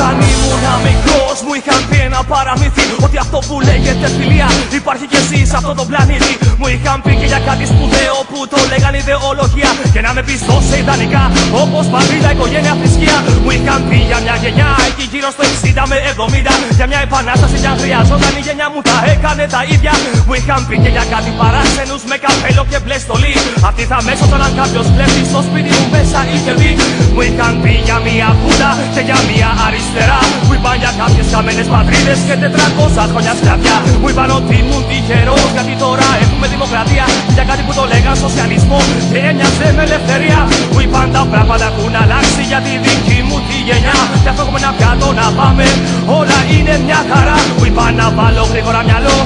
Όταν ήμουν μικρός μου είχαν πει ένα παραμύθι Ότι αυτό που λέγεται φιλία. Υπάρχει και εσύ σε αυτό το πλανήτη. Μου είχαν πει και για κάτι σπουδαίο που το λέγανε ιδεολογία. Και να με πιστώ σε ιδανικά όπως πατρίδα, οικογένεια, θρησκεία. Μου είχαν πει για μια γενιά εκεί γύρω στο 60 με 70 Για μια επανάσταση κι αν χρειαζόταν η γενιά μου τα έκανε τα ίδια. Μου είχαν πει και για κάτι παράσενους με καπέλο και μπλε στολή Αυτοί θα με αν κάποιος βλέπει στο σπίτι μου μέσα ή κερδί Μου είχαν πει για μια κούτα και για μια αριστερά. Μου είπαν για κάποιες χαμένες πατρίδες και 400 χρόνια σκλαβιά Μου είπαν ότι ήμουν τυχερός γιατί τώρα έχουμε δημοκρατία. Για κάτι που το λέγαν σοσιαλισμό και έμοιαζε με ελευθερία. Μου είπαν τα πράγματα έχουν αλλάξει για τη δική μου τη γενιά. Και αυτό έχουμε ένα πιάτο να πάμε όλα είναι μια χαρά. Μου είπαν να βάλω γρήγορα μυαλό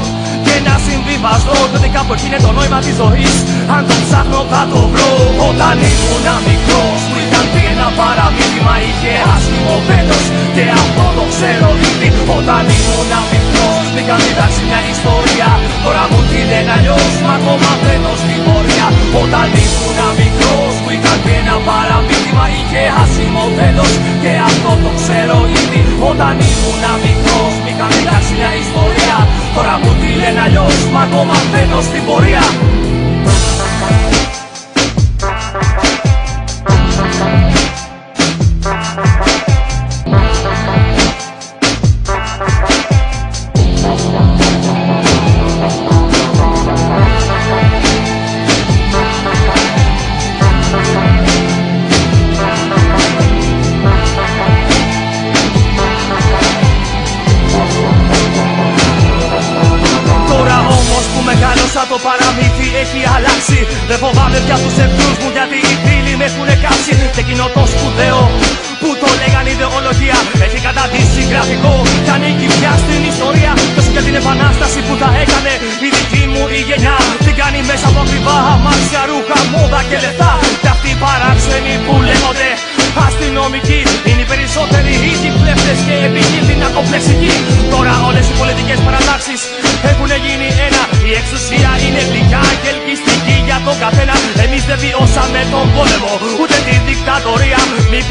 και να συμβιβαστώ. Και ότι κάπου εκεί είναι το νόημα της ζωής. Αν το ψάχνω θα το βρω. Όταν ήμουν μικρός μου είχαν πει ένα παραμύθι. Μα είχε άσχημο τέλος και αυτό το ξέρω ήδη. Όταν ήμουν μικρός μου είχαν διδάξει μια ιστορία. Τώρα μου τη λένε αλλιώς μα ακόμα μένω στην πορεία. Όταν ήμουν μικρός μου είχαν πει ένα παραμύθι Μα είχε άσχημο τέλος. Και αυτό το ξέρω ήδη. Όταν ήμουν μικρός μου είχαν διδάξει μια ιστορία. Τώρα μου τη λένε αλλιώς Μα ακόμα μένω στην πορεία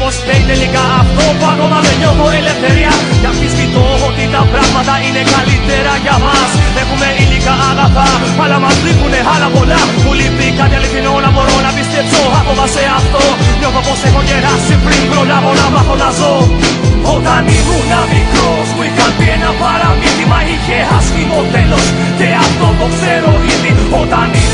Μήπως φταίει τελικά αυτό. Που ακόμα δεν νιώθω ελευθερία. Κι αμφισβητώ ότι τα πράγματα είναι καλύτερα για μας. Έχουμε υλικά αγαθά αλλά μας λείπουνε άλλα πολλά. Μου λείπει κάτι αληθινό να μπορώ να πιστέψω. Ακόμα σε αυτό Νιώθω πως έχω γεράσει πριν προλάβω να μάθω να ζω. Όταν ήμουν μικρός μου είχαν πει ένα παραμύθι Μα είχε άσχημο τέλος. Και αυτό το ξέρω ήδη Όταν ήμουν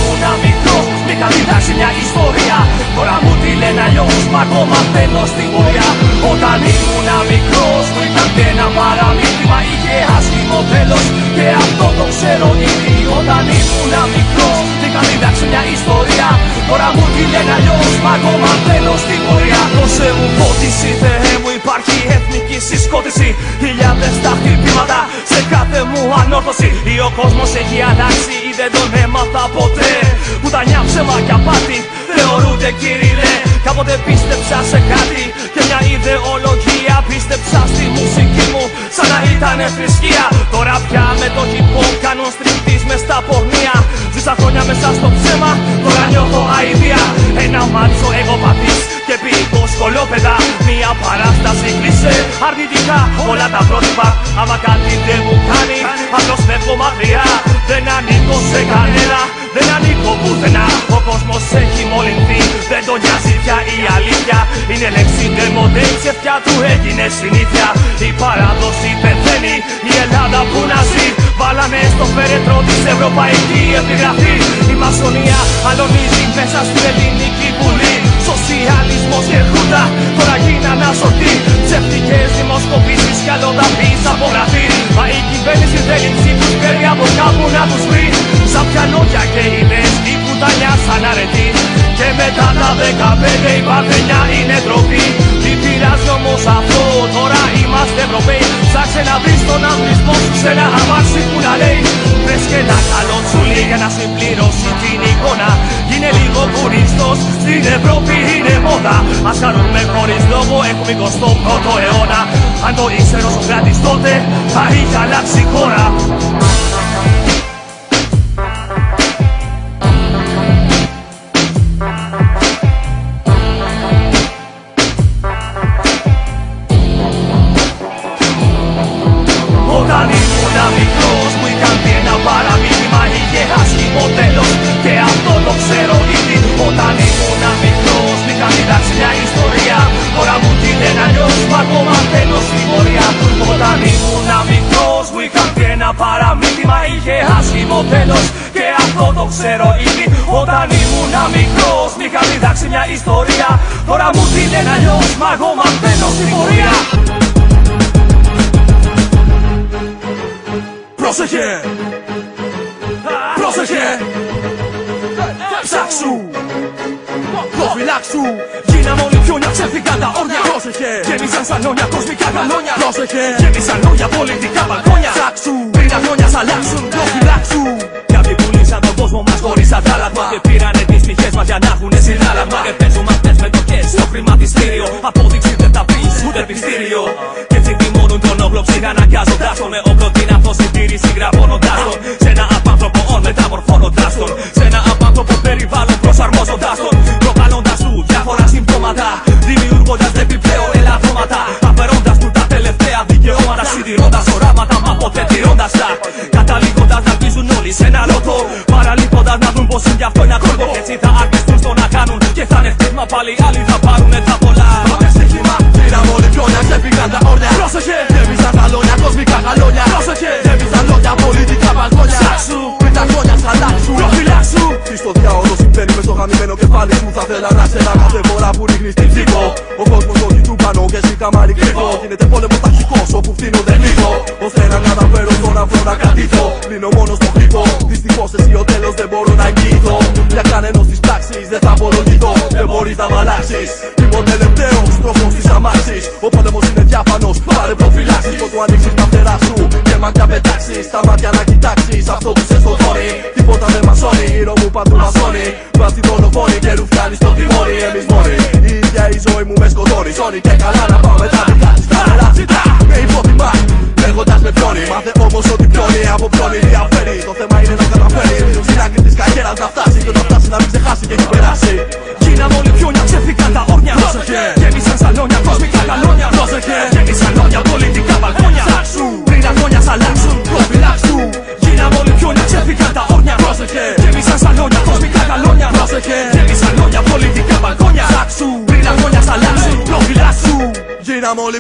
μικρός μου είχαν διδάξει μια ιστορία. Τώρα μου τη λένε αλλιώς μα ακόμα θέλω στην πορεία Όταν ήμουν μικρός μου είχαν πει ένα παραμύθι Μα είχε άσχημο τέλος. Και αυτό το ξέρω ήδη Όταν ήμουν μικρός μου είχαν διδάξει μια ιστορία. Τώρα μου τη λένε αλλιώς μα ακόμα θέλω στην πορεία Δώσε μου φώτιση Θεέ μου υπάρχει εθνική συσκότηση Χιλιάδες τα χτυπήματα σε κάθε μου ανόρθωση. Ή ο κόσμος έχει αλλάξει ή δεν τον έμαθα ποτέ. Που τα ψέμα και απάτη θεωρούνται κύριε Κάποτε πίστεψα σε κάτι και μια ιδεολογία Πίστεψα στη μουσική μου σαν να ήταν θρησκεία. Τώρα πια με το hip hop κάνω στριπτής μες στα πορνεία. Ζήσα χρόνια μέσα στο ψέμα, τώρα νιώθω αηδία. Ένα μάτσο εγωπαθής και ποιητό σκολόπεδα Μια παράσταση κλείσε αρνητικά όλα τα πρότυπα. Άμα κάτι δεν μου κάνει, απλώς φεύγω μακριά. Δεν ανήκω σε κανένα, δεν ανήκω πουθενά. Ο κόσμος έχει μολυνθεί, δεν τον νοιάζει πια η αλήθεια. Είναι λέξη ντεμοντέ, ψευτιά του έγινε συνήθεια. Η παράδοση πεθαίνει, η Ελλάδα που να ζει. Βάλανε στο φέρετρο της Ευρωπαϊκή επιγραφή. Η μασονία αλωνίζει μέσα στην ελληνική βουλή Σοσιαλισμός και χούντα τώρα γίνανε ασωτοί Ψευτικές δημοσκοπήσεις κι άλλο τα πεις από γραφή. Μα η κυβέρνηση θέλει ψήφους παίρνει από κάπου να τους βρει. Σαν πιανότια και ιδέες η πουτανιά σαν αρετή. Και μετά τα δεκαπέντε η παρθενιά είναι ντροπή Τι πειράζει όμως αυτό τώρα είμαστε Ευρωπαίοι. Ψάξε να βρεις τον αγνισμό σου σε ένα αμάξι που να λέει. Βρες και ένα καλό τσουλί για να συμπληρώσει την εικόνα. Είναι λίγο τουρίστος, στην Ευρώπη είναι μόδα. Ας κάνουμε χωρίς λόγο, έχουμε 21ο αιώνα. Αν το ήξερε ο Σοκράτης τότε, θα είχε αλλάξει η χώρα Πρόσεχε! Γέμισαν λόγια, πολιτικά μπαλκόνια Ψάξου! Πριν τα χρόνια σ' αλλάξουν,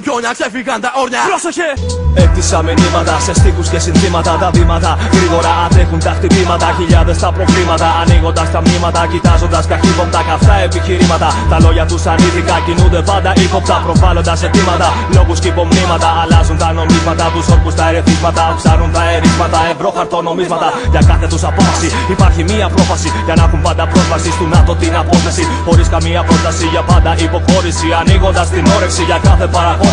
γίναμε όλοι πιόνια, ξεφύγαν τα όρνια. Πρόσεχε! Έκτισα μηνύματα σε στίχους και συνθήματα. Τα βήματα γρήγορα αντέχουν τα χτυπήματα. Χιλιάδες τα προβλήματα ανοίγοντας τα μνήματα Κοιτάζοντας καχύποπτα καυτά επιχειρήματα. Τα λόγια τους ανήθικα κινούνται πάντα ύποπτα Προβάλλοντας αιτήματα, λόγους και υπομνήματα Αλλάζουν τα νομίσματα, τους όρκους τα ερεθίσματα Ψάρουν τα ερίσματα, ευρώ χαρτονομίσματα Για κάθε τους απόφαση. Υπάρχει μία πρόφαση Για να έχουν πάντα πρόσβαση του ΝΑΤΟ την απόσταση Χωρίς καμία πρόταση για πάντα υποχώρηση. Ανοίγοντας την όρεξη για κάθε παραχώρηση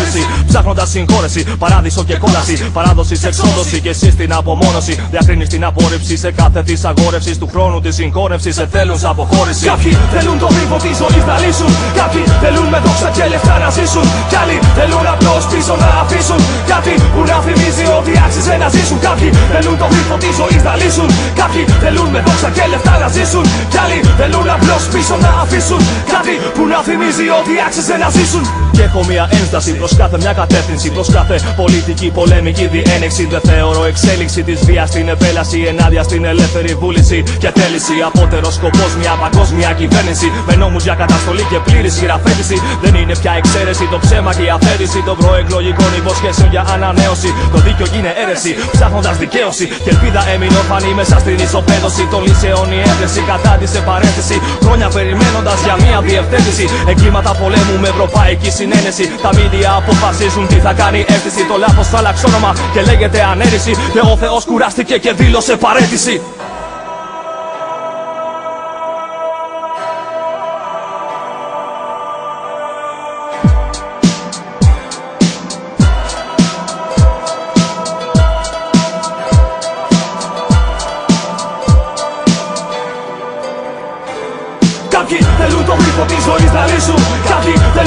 Ψάχνοντας συγχώρεση, παράδεισο και κόλαση. Παράδοση σε εξόδωση και εσύ στην απομόνωση. Διακρίνεις την απόρριψη σε κάθε τη αγόρευση του χρόνου της συγχώνευσης. Σε θέλουν σε αποχώρησης. Κάποιοι θέλουν το γρήγο της ζωής να λύσουν. Κάποιοι θέλουν με δόξα και λεφτά να ζήσουν. Κι άλλοι θέλουν απλώς πίσω να αφήσουν. Κάτι που να θυμίζει ότι άξιζε να ζήσουν. Κάποιοι θέλουν το γρήγο της ζωής να λύσουν. Κάποιοι θέλουν με δόξα και λεφτά να ζήσουν. Κι άλλοι θέλουν απλώς πίσω να αφήσουν. Κάτι που να θυμίζει ότι άξιζε να ζήσουν. Και έχω μια ένσταση προς κάθε μια κατεύθυνση. Προς κάθε πολιτική πολεμική διένεξη. Δεν θεωρώ εξέλιξη της βίας στην επέλαση ενάντια στην ελεύθερη βούληση και τέληση. Απότερος σκοπός μια παγκόσμια κυβέρνηση. Με νόμους για καταστολή και πλήρη χειραφέτηση. Δεν είναι πια εξαίρεση το ψέμα και η αφαίρεση των προεκλογικών υποσχέσεων για ανανέωση. Το δίκιο γίνει αίρεση, ψάχνοντας δικαίωση. Και ελπίδα έμεινε ορφανή μέσα στην ισοπαίδωση των λύσεων. Η ένταση κατάντησε παρένθεση. Χρόνια περιμένοντας για μια διευθέτηση. Εγκλήματα πολέμου με ευρωπαϊκή συνένεση. Τα μίδια αποφασίζουν τι θα κάνει αίσθηση. Το λάθος θα αλλάξει όνομα και λέγεται ανέρηση. Και ο Θεός κουράστηκε και δήλωσε παρέτηση.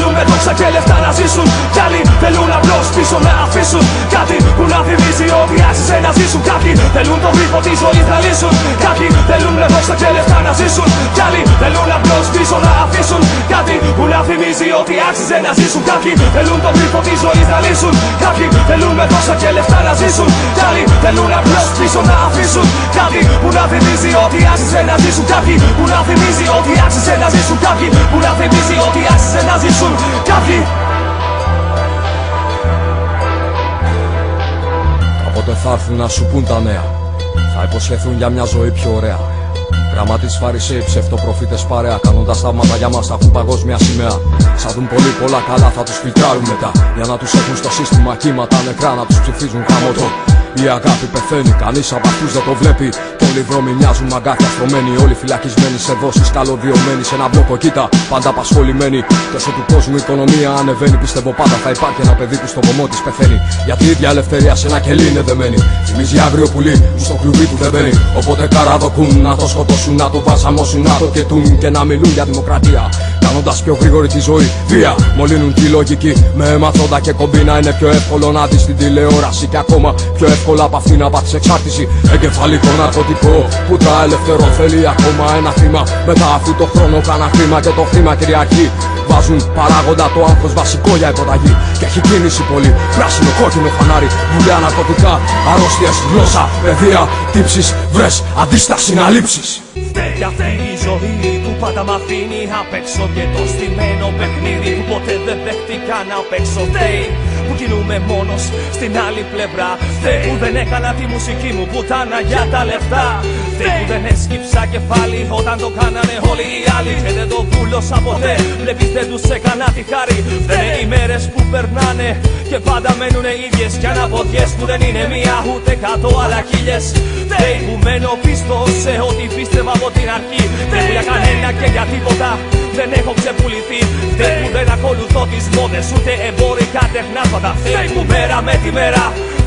Θέλουν με δόξα και λεφτά να ζήσουν. Κι άλλοι θέλουν απλώς πίσω να αφήσουν κάτι που να θυμίζει ότι άξιζε να ζήσουν. Κάποιοι θέλουν το βρύχο της ζωής να λύσουν. Κάποιοι θέλουν με δόξα και λεφτά να ζήσουν. Κι άλλοι θέλουν που να θυμίζει ότι άξιζε να ζήσουν. Κάποιοι θέλουν το βρύχο της ζωής να λύσουν. Κάποιοι θέλουν με δόξα και λεφτά να ζήσουν. Κι άλλοι θέλουν απλώς πίσω να αφήσουν κάτι που να θυμίζει ότι άξιζε να ζήσουν. Κάποιοι που να θυμίζει ότι άξιζε να ζήσουν. Κάποιοι που να θυμίζει ότι άξιζε να ζήσουν. Κάποιοι Κάποτε θα έρθουν να σου πούν τα νέα Θα υποσχεθούν για μια ζωή πιο ωραία Γραμμά τη Φαρισαίοι, ψευτοπροφήτες παρέα. Κάνοντας θαύματα για μας θα έχουν παγκόσμια σημαία. Σα δουν πολύ πολλά καλά, θα τους φιλτράρουν μετά. Για να τους έχουν στο σύστημα κύματα νεκρά, να τους ψηφίζουν χαμότο. Η αγάπη πεθαίνει, κανείς από αυτούς δεν το βλέπει. Και όλοι οι δρόμοι μοιάζουν μαγκάκια στρωμένοι. Όλοι φυλακισμένοι σε δόσεις, καλωδιωμένοι σε ένα μπλοκο. Κοίτα, πάντα απασχολημένοι. Και όσο του κόσμου η οικονομία ανεβαίνει, πιστεύω πάντα θα υπάρχει ένα παιδί που στο βωμό της πεθαίνει. Γιατί η ίδια ελευθερία σε ένα κελί είναι δεμένη. Θυμίζει άγριο πουλί που στο κλουβί του δεν μπαίνει. Οπότε καραδοκούν να το σκοτώσουν, να το βασαμώσουν, να το κετούν και να μιλούν για δημοκρατία. Κάνοντας πιο γρήγορη τη ζωή, βία μολύνουν τη λογική. Με αιματώντα και κομπίνα είναι πιο εύκολο να δεις την τηλεόραση και ακόμα πιο εύκολα από αυτή να πάθεις εξάρτηση. Εγκεφαλικό ναρκωτικό που τα ελευθερώ θέλει ακόμα ένα θύμα. Μετά αφού το χρόνο κάνα χρήμα και το χρήμα κυριαρχεί. Βάζουν παράγοντα το άγχος βασικό για υποταγή. Και έχει κίνηση πολύ. Πράσινο κόκκινο φανάρι, βουλιά ναρκωτικά. Αρρώστιες, γλώσσα, παιδεία, τύψεις, βρες αντίσταση να λείψει. Φταίει αυτή η ζωή που πάντα μ' αφήνει απ' έξω Και το στημένο παιχνίδι που ποτέ δεν δέχτηκα να παίξω. Φταίει που κινούμαι μόνος στην άλλη πλευρά. Φταίει που δεν έκανα τη μουσική μου πουτάνα για τα λεφτά. Φταίει που δεν έσκυψα κεφάλι όταν το κάνανε όλοι οι άλλοι Και δεν το βούλωσα ποτέ, βλέπεις δεν τους έκανα τη χάρη. Φταίνε οι μέρες που περνάνε και πάντα μένουνε ίδιες Κι αναποδιές που δεν είναι μία ούτε κάτω αλλά χίλιες. Φταίει που μένω πίστος σε ό,τι πίστευα από την αρχή. Δεν για κανένα και για τίποτα δεν έχω ξεπουληθεί. Φταίει που δεν ακολουθώ τις μόδες ούτε εμπορικά τεχνάσματα Φταίει που μέρα με τη μέρα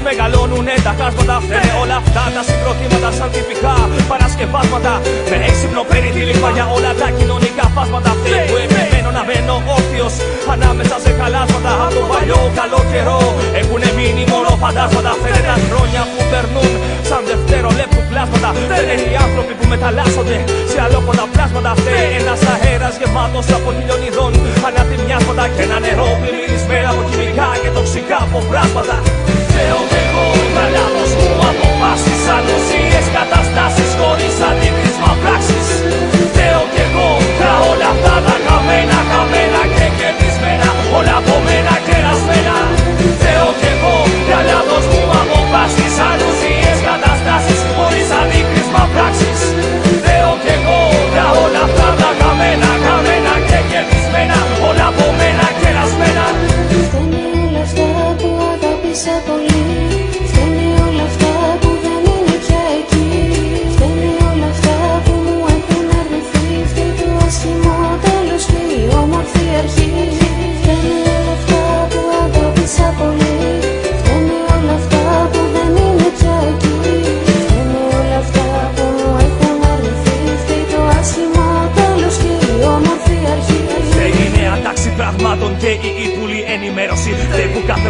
μεγαλώνουνε τα χάσματα Φταίνε όλα αυτά τα συγκροτήματα σαν τυπικά παρασκευάσματα. Με έξυπνο παίρνει τη για όλα τα κοινωνικά φάσματα. Φταίει που επιμένω να μένω όρθιος ανάμεσα σε χαλάσματα Από τον παλιό καλό καιρό. Έχουνε μείνει μόνο φαντάσματα Φταίνε τα χρόνια που περνούν. Σαν δευτερολέπτου πλάσματα Φταίνε οι άνθρωποι που μεταλλάσσονται. Σε αλόποτα πλάσματα Φταίει ένας αέρας γεμάτος από χιλιών ειδών. Αναθυμιάσματα και ένα νερό πλημμυρισμένα από χημικά και τοξικά αποβράσματα Φταίω κι εγώ τα λάθος μου αποφάσεις Ανοσίες καταστάσεις χωρίς αντίκρισμα πράξεις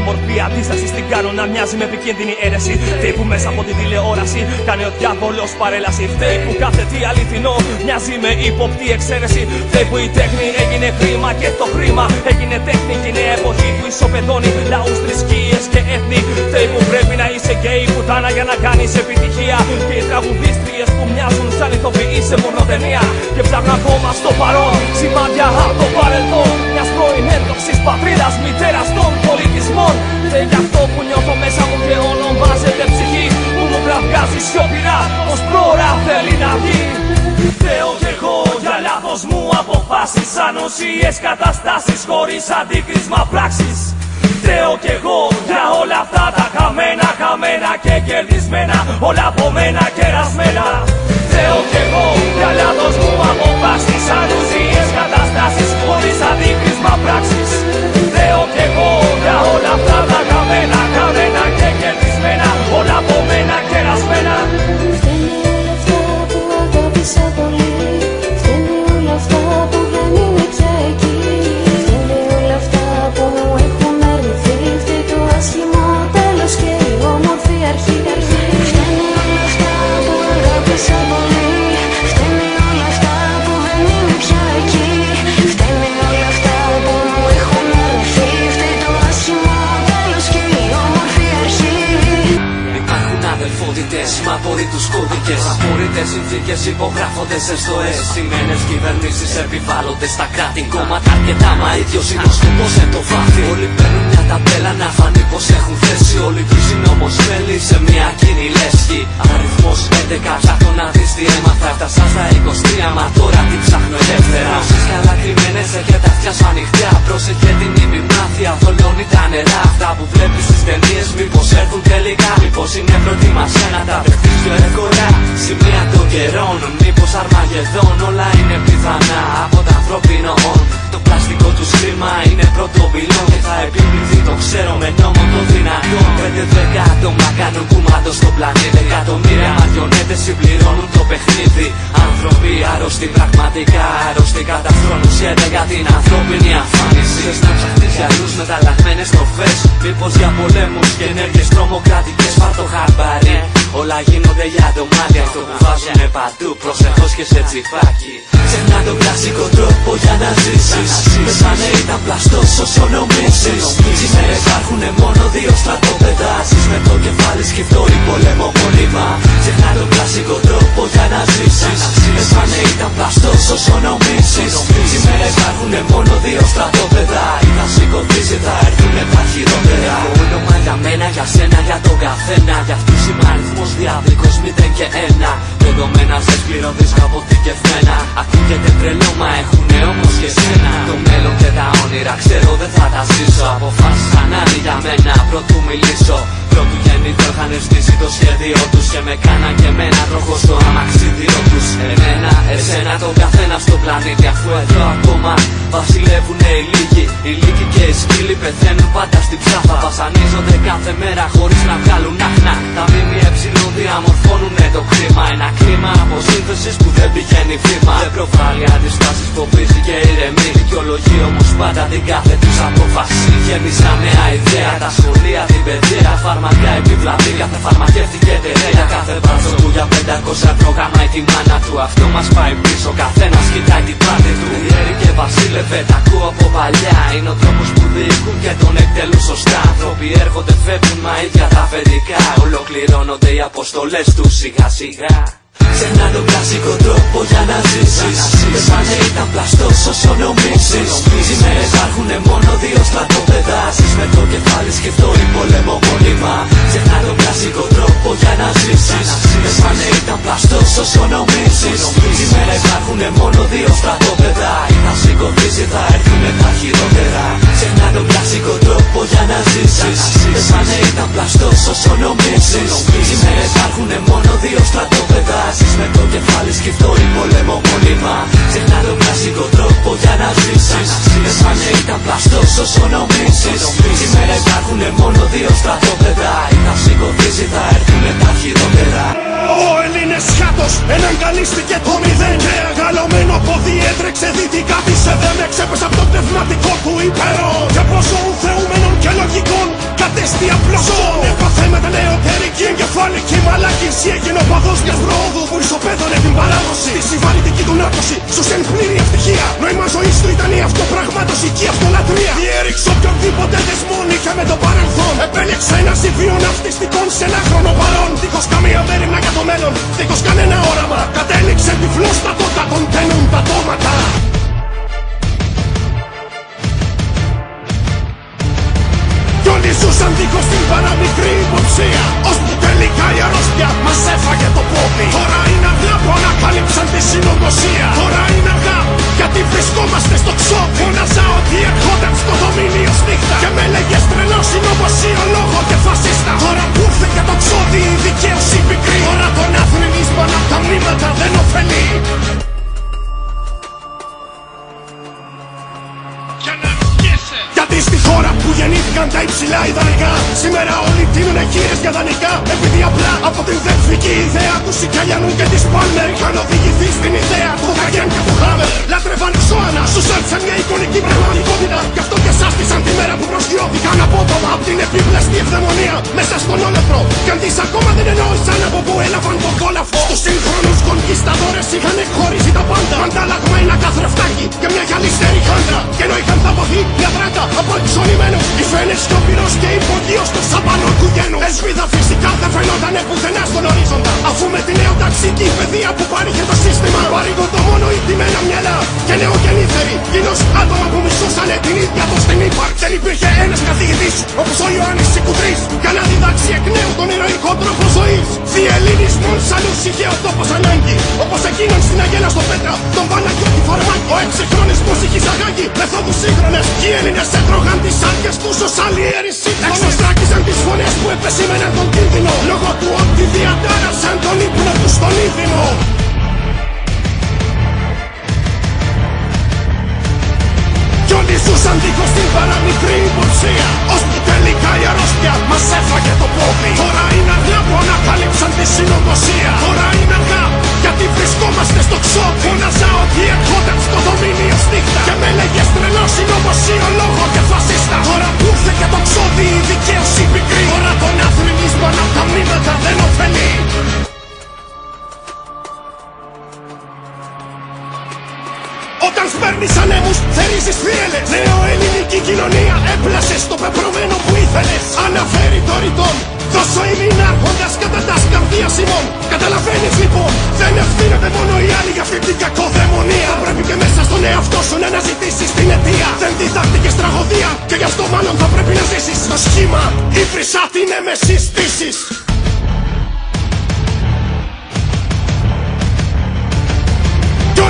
μορφή αντίστασης στην κάνω να μοιάζει με επικίνδυνη αίρεση. Φταίει που μέσα από την τηλεόραση κάνει ο διάβολος παρέλαση. Φταίει που κάθε τι αληθινό μοιάζει με ύποπτη εξαίρεση. Φταίει που η τέχνη έγινε χρήμα και το χρήμα έγινε τέχνη. Και η νέα εποχή που ισοπεδώνει λαούς, θρησκείες και έθνη. Φταίει που πρέπει να είσαι γκέι πουτάνα για να κάνεις επιτυχία. Και οι τραγουδίστριες που μοιάζουν σαν ηθοποιοί σε μονοτενία. Και ψάχνω ακόμα στο παρόν σημάδια από το παρελθόν. Μια πρώην ένδοξη πατρίδας, μητέρας των πολιτισμών. Φταίει γι' αυτό που νιώθω μέσα μου και ονομάζεται ψυχή. Που μου κραυγάζει σιωπηρά, πω πρόωρα θέλει να βγει. Φταίω κι εγώ για λάθος μου αποφάσεις Ανοσίες καταστάσεις χωρίς αντίκρισμα πράξεις Φταίω κι εγώ για όλα αυτά τα χαμένα, χαμένα και κερδισμένα Όλα από μένα κερασμένα Φταίω κι εγώ για λάθος μου αποφάσεις Ανοσίες καταστάσεις χωρίς αντίκρισμα πράξεις Φταίω κι εγώ για όλα αυτά τα χαμένα, χαμένα και κερδισμένα Όλα από μένα κερασμένα συνθήκε υπογράφονται σε στοές. Σημαίνες κυβερνήσεις επιβάλλονται στα κράτη. Κόμματα αρκετά μα ίδιος είναι ο σκοπός εν το βάθη. Όλοι παίρνουν μια ταμπέλα να φανεί πως έχουν θέση. Όλοι του είναι όμως μέλη σε μια κοινή λέσχη. Αριθμός 11 ψάχνω να δεις τι έμαθα. Έφτασα στα 23 μα τώρα τι ψάχνω ελεύθερα. Όσε καλά κρυμμένε και τα αυτιά σου ανοιχτά. Πρόσεχε την ημιμάθεια, θολώνει τα νερά. Αυτά που βλέπεις στις ταινίες, μήπως έρθουν τελικά. Μήπως είναι προετοιμασμένα να τα δεχτεί πιο εύκολα. Σημεία των καιρών, μήπως αρμαγεδόν. Όλα είναι πιθανά από τα ανθρώπινο όν. Το πλαστικό του σχήμα είναι πρώτο πυλόν και θα επιβληθεί το ξέρω με νόμο το δυνατό. Πέντε δεκάτομα κάνουν κουμάντο στο πλανήτη. Εκατομμύρια μαριονέτες συμπληρώνουν το παιχνίδι. Άνθρωποι άρρωστοι, πραγματικά άρρωστοι. Καταστρώνουν σχέδια για την ανθρώπινη αφάνιση. Θες να ψάχνει για αλλού μεταλλαγμένες τροφέ. Μήπως για πολέμους και ενέργειες τρομοκρατικές. Πάρ' χαμπάρι. Όλα γίνονται για το μάτι Αυτό που βάζουνε παντού Προσεχώς και σε τσιφάκι. Ξεχνά τον κλασικό τρόπο για να ζήσεις. Με πάνε ήταν πλαστός όσο νομίζεις Σήμερα υπάρχουν μόνο δύο στρατόπεδα. Ζεις με το κεφάλι σκεφτό ή πολέμο μόνιμα. Ξεχνά τον κλασικό τρόπο για να ζήσεις. Με πάνε ήταν πλαστός όσο νομίζεις Σήμερα υπάρχουν μόνο δύο στρατόπεδα. Ή θα σηκωθείς ή θα έρθουνε τα χειρότερα. Όνομα για μένα, για σένα, για τον καθένα. Για αυτούς είμαι αριθμός διάδικος μηδέν και ένα. Δεδομένα σε πληρωθείς αποθηκευμένα Ακούγεται τρελό μα έχουνε όμως και σένα. Το μέλλον και τα όνειρα ξέρω δεν θα τα ζήσω. Αποφάσισαν άλλοι για μένα πρωτού μιλήσω Πρώτου γεννήτω είχαν στήσει το σχέδιο τους Και με κάνα και μένα τροχό στο αμαξίδιο τους. Εμένα, εσένα, τον καθένα στο πλανήτη Αφού εδώ ακόμα βασιλεύουνε οι λίγοι. Οι λίγοι και οι σκύλοι πεθαίνουν πάντα στην ψάφα. Βασανίζονται κάθε μέρα χωρίς να βγάλουν άχνα Τα ΜΜΕ διαμορφώνουνε το κρίμα. Ένα κλίμα αποσύνθεσης που δεν πηγαίνει βήμα. Δεν προβάλλει αντιστάσεις φοβίζει και ηρεμεί. Δικαιολογεί όμως πάντα την κάθε τους απόφαση. Γέμισα νέα ιδέα, τα σχολεία, την παιδεία Φάρμακα επιβλαβή, κάθε φαρμακεύτηκε εταιρεία Κάθε μπάζο του. Για 500 πρόγραμμα η τη μάνα του. Αυτό μας πάει πίσω, καθένας κοιτάει την πάτη του. Ιέρη και βασίλευε, τα ακούω από παλιά. Είναι ο τρόπος που διοικούν και τον εκτελούν σωστά. Άνθρωποι έρχονται, φεύγουν, μα ίδια τα αφεντικά Ολοκληρώνονται οι αποστολές τους σιγά σιγά Ξεχνά τον κλασικό τρόπο για να ζήσεις. Πάνε ήταν πλαστός όσο νομίζεις. Σήμερα υπάρχουν μόνο δύο στρατόπεδα. Ζεις με το κεφάλι σκεφτό ή πολέμο μόνιμα. Ξεχνά τον κλασικό τρόπο για να ζήσεις. Πάνε ήταν πλαστός όσο νομίζεις. Σήμερα υπάρχουν μόνο δύο στρατόπεδα. Ή θα σηκωθείς ή θα έρθουνε τα χειρότερα. Ξεχνά τον κλασικό τρόπο για να ζήσεις. Πάνε ήταν πλαστός όσο νομίζεις. Σήμερα υπάρχουν μόνο δύο στρατόπεδα Ζεις με το κεφάλι σκεφτό ή πολέμο μόνιμα Ξεχνά τον κλασικό τρόπο για να ζήσεις. Πάνε ήταν πλαστός όσο νομίζεις Σήμερα υπάρχουν μόνο δύο στρατόπεδα. Ή θα σηκωθείς ή θα έρθουνε τα χειρότερα. Ο Έλληνες χάτος εναγκαλίστηκε το μηδέν. Και αγαλωμένο πόδι έτρεξε δυτικά. Της ΕΔΕΜ Εξέπεσε από το πνευματικό του υπερό Και πόσο θεούμενων και λογικών κατέστη απλός Έπαθε με τα νεωτερική εγκεφαλική μαλάκιση Έγινε ο παδός μιας πρόοδου που ισοπαίδωνε την παράδοση. Τη συμβαλητική του νάρκωση, σου στέλνει πλήρη ευτυχία. Νόημα ζωής του ήταν η αυτοπραγμάτωση. Και η αυτολατρεία Διέριξε οποιονδήποτε δεσμόν είχε με το παρελθόν. Επέλεξε ένα συμβείο ναυτιστικών σε ένα χρόνο παρόν. Δίχως καμία μέρημνα για το μέλλον, δίχως κανένα όραμα. Κατέληξε τυφλός στα τότα των τένων τα τόματα Κι όλοι ζούσαν δίχως την παραμικρή υποψία. Ως που τελικά η αρρώστια μας έφαγε το πόδι. Τώρα είναι αργά που ανακάλυψαν τη συνωμοσία. Τώρα είναι αργά γιατί βρισκόμαστε στο ξόδι Φώναζα ότι ερχόταν στο δομήνιο νύχτα Και με λέγες τρελό συνωμοσία λόγο και φασίστα. Τώρα που ήρθε και το ξόδι η δικαίωση πικρή. Τώρα τον άθρηνης πάνω από τα μνήματα δεν ωφελεί Γιατί στη χώρα που γεννήθηκαν τα υψηλά ιδανικά Σήμερα όλοι τίνουν γύρες για δανεικά Επειδή απλά από την δεσμική ιδέα τους Σικαλιανού και της Πάλμερ Είχαν οδηγηθείς στην ιδέα του Χαγέν και του Χάμερ. Λάτρευαν ξώανα, σου σε μια εικονική πραγματικότητα Γι' αυτό και σάστησαν τη μέρα που προσγειώθηκαν απότομα Από την επίπλαστη ευδαιμονία μέσα στον όλεθρο Κι αν τις ακόμα δεν εννοήσαν από που έλαβαν τον κόλαφο Στους σύγχρονους κονκισταδόρες είχαν χωρίσει Οι φαίνες και ο πυρός και η υπογείος των σαπανών του γένους. Ελπίδα φυσικά δεν φαινόταν πουθενά στον ορίζοντα. Αφού με τη νεοταξική παιδεία που παρήχε το σύστημα. Παρήγω το μόνο ηττημένα μυαλά και νεογεννήθεροι. Κοινώ άτομα που μισούσαν την ίδια του την ύπαρξη. Δεν υπήρχε ένας καθηγητής όπως ο Ιωάννης Σικουτρής. Για να διδάξει εκ νέου τον ηρωικό τρόπο ζωής. Διελληνισμόν σαν είχε ο τόπος ανάγκη. Όπως εκείνον στην Αγέλα στο Πέτρα, τον Παναγιώτη Φαρμάκη. Ο εξυγχρονισμός είχε εισαγάγει μεθόδους σύγχρονες. Οι Έλληνες έτρωγαν τις άδειε τους ως άλλοι ερησίτες. Εξωστράκησαν τις φωνές που επεσήμεναν τον κίνδυνο. Λόγω του ότι διατάρασαν τον ύπνο τους στον ίδρυμο. Κι όλοι ζούσαν δίχως την παραμικρή υποψία Ώσπου τελικά η αρρώστια μας έφαγε το πόδι. Τώρα είναι αργά που ανακάλυψαν τη συνωμοσία. Τώρα είναι αργά γιατί βρισκόμαστε στο ξόδι Φώναζα ότι ερχόταν στο δομήνιο στίχτα Και με λέγες τρελό συνωμοσίο λόγο και φασίστα. Τώρα που ήρθε και το ξόδι η δικαίωση πικρή. Τώρα τον αθλητισμό από τα μνήματα δεν ωφελεί Όταν σπέρνεις ανέμους θερίζεις θύελες Νέο ελληνική κοινωνία έπλασες στο πεπρωμένο που ήθελες. Αναφέρει το ρητόν. Τόσο ημίν άρχοντας κατά τα σκαρδίας ημών Καταλαβαίνεις λοιπόν Δεν ευθύνεται μόνο οι άλλοι για αυτή την κακοδαιμονία. Θα πρέπει και μέσα στον εαυτό σου να αναζητήσεις την αιτία. Δεν διδάχτηκες τραγωδία Και γι' αυτό μάλλον θα πρέπει να ζήσεις. Το σχήμα Ήφρισα την έμεση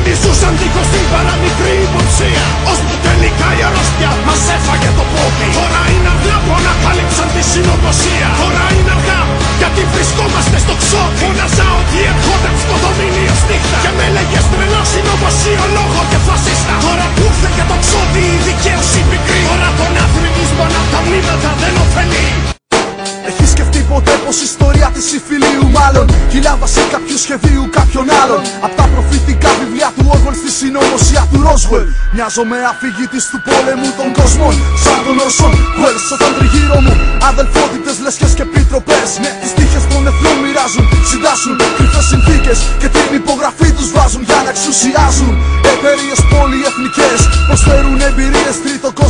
στήσης Κι όλοι ζούσαν δίχως την παραμικρή υποψία. Ώσπου τελικά η αρρώστια μας έφαγε το πόδι. Τώρα είναι αργά που ανακάλυψαν τη συνωμοσία. Τώρα είναι αργά γιατί βρισκόμαστε στο ξόδι Φώναζα ότι ερχόταν στο δομήνιο στίχτα Και με λέγες τρελό συνωμοσίο λόγο και φασίστα. Τώρα που ήρθε και το ξόδι η δικαίωση πικρή. Τώρα τον αθλητισμό από τα μνήματα δεν ωφελεί. Έχει σκεφτεί ποτέ πως η ιστορία της συμφιλίου μάλλον. Κυλά βάση κάποιου σχεδίου κάποιον άλλον Απ' τα προφητικά βιβλία του Όργολ στη συνωμοσία του Ρόσουελ. Μοιάζω με αφηγητής του πόλεμου των κόσμων. Σαν τον Ορσόν Welles όταν τριγύρω μου. Αδελφότητες, λέσχες και επιτροπές Με τις τύχες των εθνών μοιράζουν Συντάσσουν κρυφές συνθήκες Και την υπογραφή τους βάζουν για να εξουσιάζουν. Εταιρείες πολυεθνικές Προσφέρουν εμπειρίες τριτοκοσμικές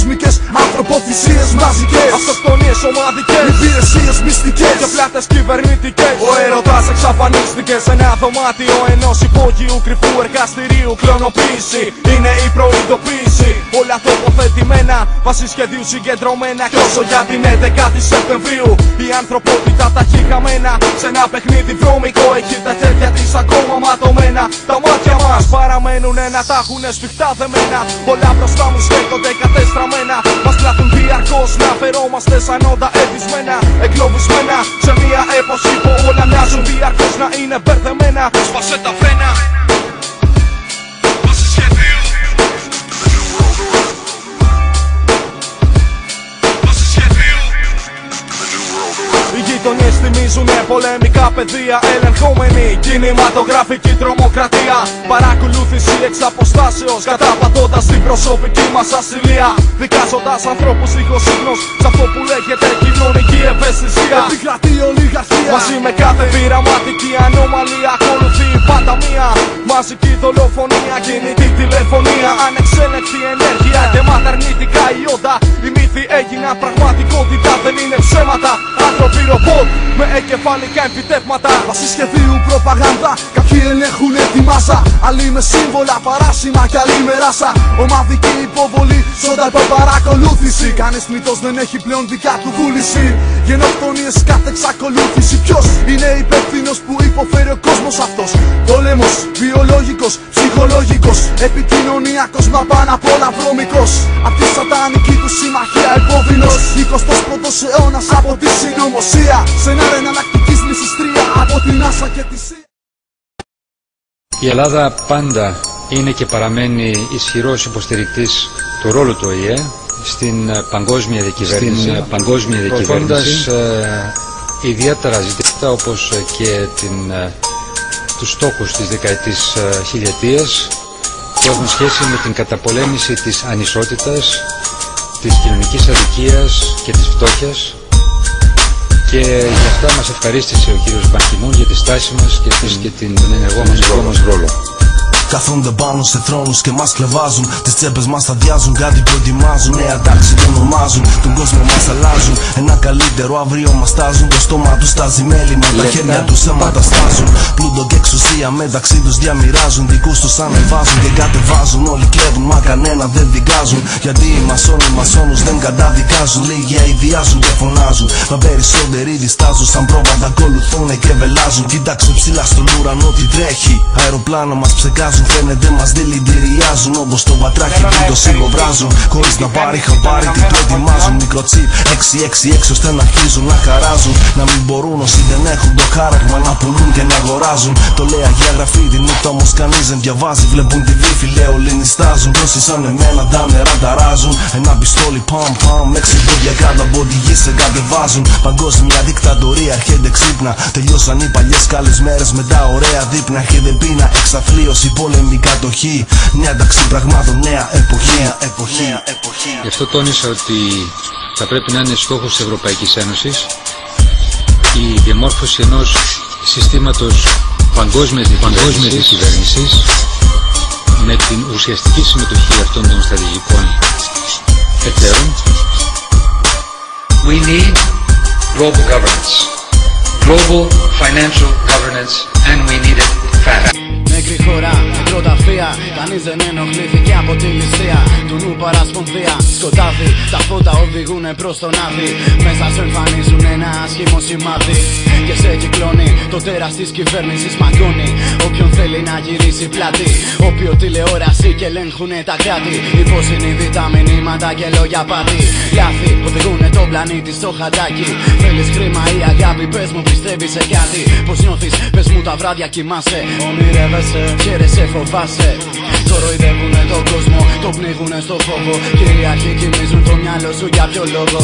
Ανθρωποθυσίες μαζικές. Αυτοκτονίες ομαδικές. Υπηρεσίες μυστικές. Και πλάτες κυβερνητικές. Ο έρωτας εξαφανίστηκε σε ένα δωμάτιο. Ενός υπόγειου κρυφού εργαστηρίου. Κλωνοποίηση είναι η προειδοποίηση. Όλα τοποθετημένα βάσει σχεδίου συγκεντρωμένα. Κι όσο για την 11η Σεπτεμβρίου η ανθρωπότητα τα έχει χαμένα. Σε ένα παιχνίδι βρώμικο έχει τα χέρια της ακόμα ματωμένα. Τα μάτια μας παραμένουν να τα έχουν σφιχτά δεμένα. Όλα μπροστά μου στέκονται κατεστραμμένα. Μας πλάθουν διαρκώς να φερόμαστε σαν όντα εθισμένα Εγκλωβισμένα σε μια εποχή που όλα μοιάζουν διαρκώς να είναι μπερδεμένα. Σπάσε τα φρένα οι γειτονιές θυμίζουν πολεμικά πεδία Ελεγχόμενη κινηματογραφική τρομοκρατία. Παρακολούθηση εξ αποστάσεως Καταπατώντας την προσωπική μας ασυλία. Δικάζοντας ανθρώπους δίχως ύπνος Σ' αυτό που λέγεται κοινωνική ευαισθησία. Επικρατεί ολιγαρχία Μαζί με κάθε πειραματική ανομαλία ακολουθεί πάντα μία Μαζική δολοφονία, κινητή τηλεφωνία. Ανεξέλεγκτη ενέργεια και μάθα αρνητικά ιόντα. Οι μύθοι έγιναν πραγματικότητα, δεν είναι ψέματα. Άνθρωποι ρομπότ με εγκεφαλικά επιτεύγματα. Βάσει σχεδίου προπαγάνδα. Κάποιοι ελέγχουν τη μάσα. Άλλοι με σύμβολα, παράσημα κι άλλοι με ράσα. Ομαδική υποβολή, σόντα παρακολούθηση. Κανείς μύθος δεν έχει πλέον δικιά του βούληση. Γενοκτονίες κάθε εξακολούθηση. Ποιος είναι υπεύθυνος που υποφέρει ο κόσμος αυτός; Πόλεμος, βιολογικός, ψυχολογικός. Επικοινωνιακός μα πάνω απ' όλα βρώμικος. Απ' τη σατανική του συμμαχία υπόδεινος 21ος αιώνας από τη συνωμοσία Σε ένα εναλλακτικής μισιστρία από την Άσα και τη ΣΥΑ Η Ελλάδα πάντα είναι και παραμένει ισχυρός υποστηρικτής του ρόλου του ΟΗΕ στην ε, παγκόσμια διακυβέρνηση, στην ε, παγκόσμια διακυβέρνηση. ε, ιδιαίτερα ζητήματα όπως ε, και την, ε, τους στόχους της δεκαετής ε, χιλιετίας που έχουν σχέση με την καταπολέμηση της ανισότητας, της κοινωνικής αδικίας και της φτώχειας και γι' αυτά μας ευχαρίστησε ο κύριος Μπανκιμούν για τη στάση μας και, την, και την, τον ενεργό μας ρόλο. Καθόνται πάνω σε θρόνου και μας κλεβάζουν. Τις τσέπες μας θα διάζουν, κάτι προετοιμάζουν. Νέα τάξη το ονομάζουν, τον κόσμο μας αλλάζουν. Ένα καλύτερο αύριο μας τάζουν. Το στόμα τους στάζει μέλι, με τα χέρια τους αίματα στάζουν. Πλούτο και εξουσία μεταξύ τους διαμοιράζουν. Δικούς τους ανεβάζουν και κατεβάζουν. Όλοι κλέβουν, μα κανένα δεν δικάζουν. Γιατί οι μασόνοι μασόνους δεν καταδικάζουν. Λίγοι αειδιάζουν και φωνάζουν. Μα περισσότεροι διστάζουν σαν πρόβατα ακολουθούν και βελάζουν. Κοίταξε ψηλά στον ουρανό τι τρέχει. Αεροπλάνο μας ψεκάζουν, φαίνεται μας δηλητηριάζουν. Όπως το πατράκι που το σιγοβράζουν. Χωρίς να πάρει χαμπάρι τι το ετοιμάζουν. Μικροτσίπ 666 ώστε να αρχίζουν να χαράζουν. Να μην μπορούν όσοι δεν έχουν το χάραγμα να πουλούν και να αγοράζουν. Το λέει αγία γραφή, τη νύχτα όμως κανείς δεν διαβάζει. Βλέπουν τη βίφη, λέω όλοι νιστάζουν. Τόσοι σαν εμένα τα νερά ταράζουν. Ένα πιστόλι παμ παμ, έξι πόδια κάτω από τη γη σε κατεβάζουν. Παγκόσμια δικτατορία έρχεται ξύπνα. Τελειώσαν οι παλιές καλές μέρες με τα ωραία δείπνα. Έρχεται πείνα, εξαθλίωση, πόλεμη κατοχή. Νέα ταξί πραγμάτων, νέα εποχή. Νέα εποχή. εποχή. Γι' αυτό τόνισα ότι θα πρέπει να είναι στόχος της Ευρωπαϊκής Ένωσης η διαμόρφωση ενός συστήματος παγκόσμιας διακυβέρνησης με την ουσιαστική συμμετοχή αυτών των στρατηγικών εταίρων. We need global governance, global financial governance, and we need it fast. Νεκρή χώρα, νεκροταφεία Κανείς δεν ενοχλήθηκε από τη ληστεία Του νου παρασπονδία, σκοτάδι Τα φώτα οδηγούνε προς τον άδει Μέσα σου εμφανίζουν ένα άσχημο σημάδι. Και σε κυκλώνει το τέρας της κυβέρνησης μαγκώνει Όποιον θέλει να γυρίσει πλάτη. Όποιο τηλεόραση και ελέγχουνε τα κράτη. Υποσυνείδητα μηνύματα και λόγια πάτη Λάθη οδηγούνε τον πλανήτη στο χαντάκι Θέλεις χρήμα ή αγάπη, πες μου πιστεύεις σε κάτι. Πως νιώθεις, πες μου τα βράδια κοιμάσαι. Ονειρεύεσαι, χαίρεσαι, φοβάσαι. Κοροϊδεύουνε τον κόσμο, το πνίγουνε στο φόβο. Κυριαρχοί κοιμίζουν το μυαλό σου για ποιο λόγο.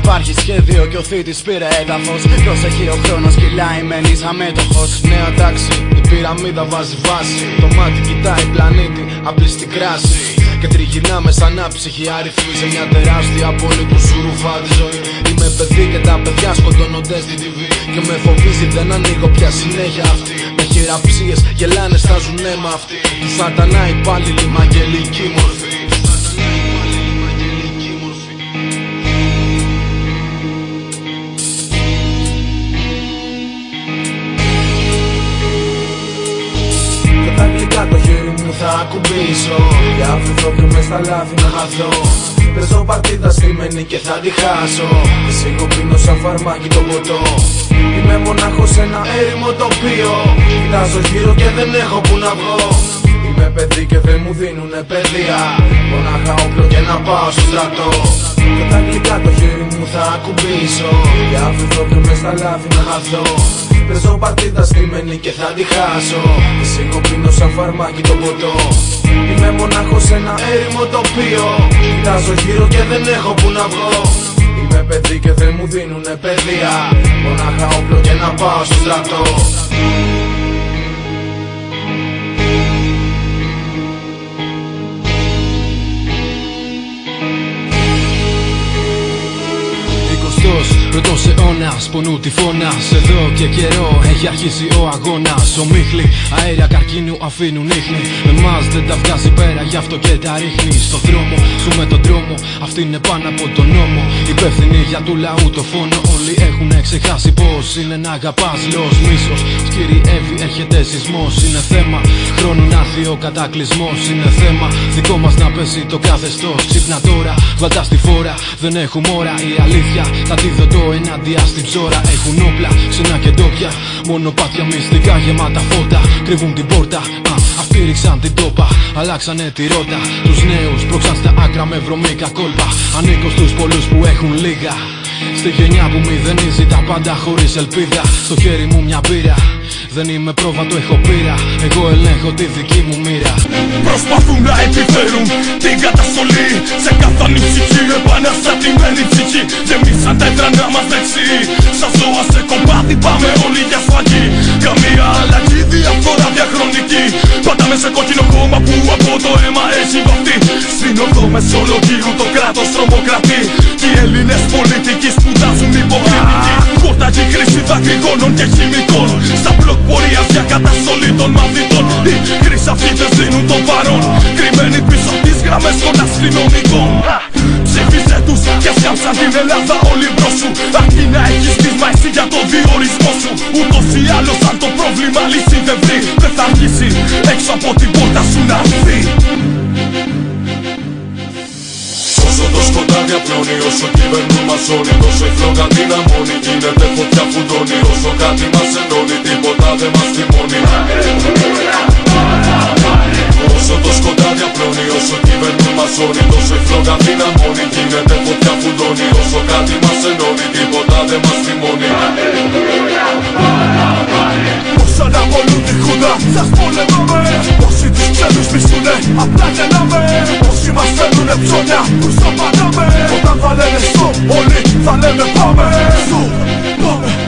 Υπάρχει σχέδιο και ο θήτης πήρε έδαφος. Προσεχεί ο χρόνος, κυλάει, μένεις αμέτωχος. Νέα τάξη, η πυραμίδα βάζει βάση. Το μάτι κοιτάει πλανήτη, απλή στην κράση. Και τριγυρνάμε σαν άψυχοι αριθμοί σε μια τεράστια πόλη που σου ρουφά τη ζωή. Είμαι παιδί και τα παιδιά σκοτώνονται στη TV. Και με φοβίζει δεν ανοίγω πια συνέχεια αυτή. Με χειραψίες γελάνε, στάζουν αίμα αυτοί. Του σατανά υπάλληλοι με αγγελική μορφή. Και τα γλυκά το χέρι μου θα ακουμπήσω Για αφηθώ και μες στα λάθη να χαθώ Παίζω παρτίδα στημένη και θα τη χάσω. Σίγω πίνω σαν φαρμάκι το ποτό. Είμαι μονάχος σε ένα έρημο τοπίο Κοιτάζω γύρω και δεν έχω που να βγω. Είμαι παιδί και δεν μου δίνουνε παιδεία. Μονάχα όπλο και να πάω στο στρατό Και τα γλυκά το χέρι μου θα ακουμπήσω. Για αφηθώ και μες στα λάθη να χαθώ Παίζω παρτίδα στημένη και θα τη χάσω. Σίγω πίνω σαν φαρμάκι το ποτό. Είμαι μονάχος σε ένα έρημο τοπίο Κοιτάζω γύρω και δεν έχω που να βγω. Είμαι παιδί και δεν μου δίνουνε παιδεία. Μονάχα όπλο και να πάω στο στρατό Εικοστός πρώτος αιώνας πονού τυφώνας Εδώ και καιρό έχει αρχίσει ο αγώνας. Ομίχλοι αέρια καρκίνου αφήνουν ίχνη. Εμάς δεν τα βγάζει πέρα γι' αυτό και τα ρίχνει. Στο δρόμο σου με τον δρόμο Αυτή είναι πάνω από τον νόμο. Υπεύθυνοι για του λαού το φόνο Όλοι έχουν ξεχάσει πως είναι να αγαπάς. Λος μίσος σκυριεύει έρχεται σεισμός. Είναι θέμα χρόνου να έρθει ο κατακλυσμός. Είναι θέμα δικό μας να πέσει το καθεστώς. Ξύπνα τώρα, βαλτά στη φόρα Δεν έχουμε ώρα. Η αλήθεια Θα τη δω το ενάντια στην ψώρα Έχουν όπλα, ξενά και ντόπια Μονοπάτια μυστικά γεμάτα φώτα Κρύβουν την πόρτα. Α, Αυτοί ρίξαν την τόπα Αλλάξανε τη ρότα. Τους νέους πρόξαν στα άκρα με βρωμίκα κόλπα. Ανήκω στους πολλούς που έχουν λίγα Στη γενιά που μηδενίζει τα πάντα χωρίς ελπίδα. Στο χέρι μου μια πύρα Δεν είμαι πρόβατο, έχω πείρα. Εγώ ελέγχω τη δική μου μοίρα. Προσπαθούν να επιφέρουν την καταστολή. Σε καθάνη ψυχή, επαναστατημένη ψυχή. Γεμίσαν τα έντρανα μας δεξί Σαν ζώα σε κομμάτι πάμε όλοι για σφαγή. Καμία αλλαγή, διαφορά διαχρονική. Πάντα με σε κόκκινο κόμμα που από το αίμα έχει βαφτεί Στην οδό μεσολογίου το κράτος τρομοκρατεί. Και οι Έλληνες πολιτικοί σπουδάζουν υποκριτικοί Πόρτα και χρήση θα δακρυγόνων και χημικών. Στα μπλοκ πορείας για καταστολή των μαθητών. Οι χρυσαφίτες δίνουν το παρόν. Κρυμμένοι πίσω από τις γραμμές των αστυνομικών. Ψήφισε τους και σκάψαν την Ελλάδα όλοι μπρος σου. Αρκεί να έχεις πείσμα εσύ για το διορισμό σου. Ούτως ή άλλως αν το πρόβλημα λύση δεν βρει Δεν θα αργήσει. Έξω από την πόρτα σου να έρθει Όσο το σκοτάδι απλώνει, όσο κυβερνούν μασώνει Τόσο η φλόγα δυναμώνει, γίνεται φωτιά φουντώνει Όσο κάτι μας ενώνει, τίποτα δεν μας θυμώνει. Όσο το σκοτάδι απλώνει, όσο κυβερνούν μασώνει Τόσο η φλόγα δυναμώνει, γίνεται φωτιά φουντώνει Όσο κάτι μας ενώνει, τίποτα δεν μας θυμώνει. Όσα να πολλούν τη χούντα, σας πολεμάμε Όσοι τους ξένους μισούνε, απλά γελάμε Όσοι μας φέρνουνε ψώνια, τους απαντάμε. Όταν θα λένε stop, όλοι θα λέμε πάμε. Stop, πάμε, stop, πάμε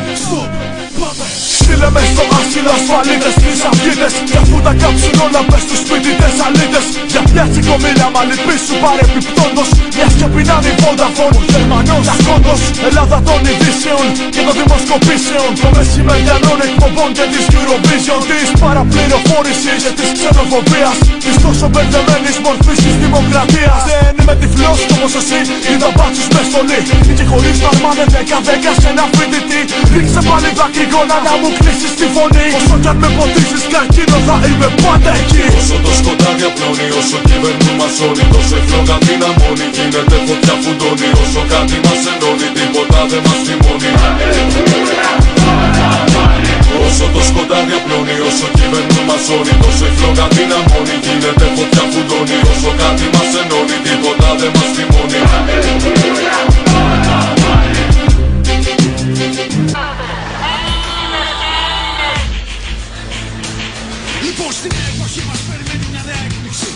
Στείλε μες στο άσυλο ασφαλίτες Τις αυγίτες Κι αφού τα κάψουν όλα πες τους σπίτιτες αλίτες Για μια τσικομίλια μαλλί πίσω πάρε επιπτώντος Μια και πεινάνε η Vodafone Ο Γερμανός Λακόντος Ελλάδα των ειδήσεων Και των δημοσκοπήσεων. Των μεσημεριανών εκπομπών και της Eurovision Της παραπληροφόρησης και της ξενοφοβίας. Της τόσο μπερδεμένης μορφής της δημοκρατίας. Δεν είμαι τυφλός κι όμως εσύ είδα μπάτσους μες στολή Και χωρίς να αρμάνε δέκα δέκα σε ένα φοιτητή Ρίξε πάλι δακρυγόνα να μου κλείσεις τη φωνή. Όσο κι αν με ποτίσεις καρκίνο θα είμαι πάντα εκεί. Όσο το σκοτάδι απλώνει, όσο κυβερνούν μασώνει Τόσο η φλόγα δυναμώνει, γίνεται φωτιά φουντώνει Όσο κάτι μας ενώνει, τίποτα δεν μας θυμώνει. Όσο το σκοτάδι απλώνει, όσο κυβερνούν μασώνει Τόσο η φλόγα δυναμώνει, γίνεται φωτιά φουντώνει Όσο κάτι μας ενώνει, τίποτα δεν μας θυμώνει στην εποχή μας περιμένει μια νέα έκπληξη.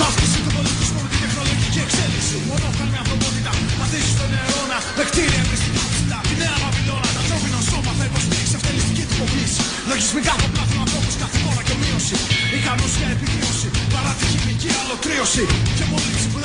Ταύτιση του πολιτισμού με την τεχνολογική εξέλιξη. Μονόφθαλμη ανθρωπότητα, μαθήσεις στον αιώνα. Με κτίρια εγκριστικότητα, τη νέα Βαβυλώνα. Το ανθρώπινο σώμα θα υποστηρίξει αυτελιστική τυποποίηση. Λογισμικά θα πλάθουν ανθρώπους κάθε χώρα και μείωση. Ικανούς για επιβίωση, παρά τη χημική αλωτρίωση. Και μόλυνση που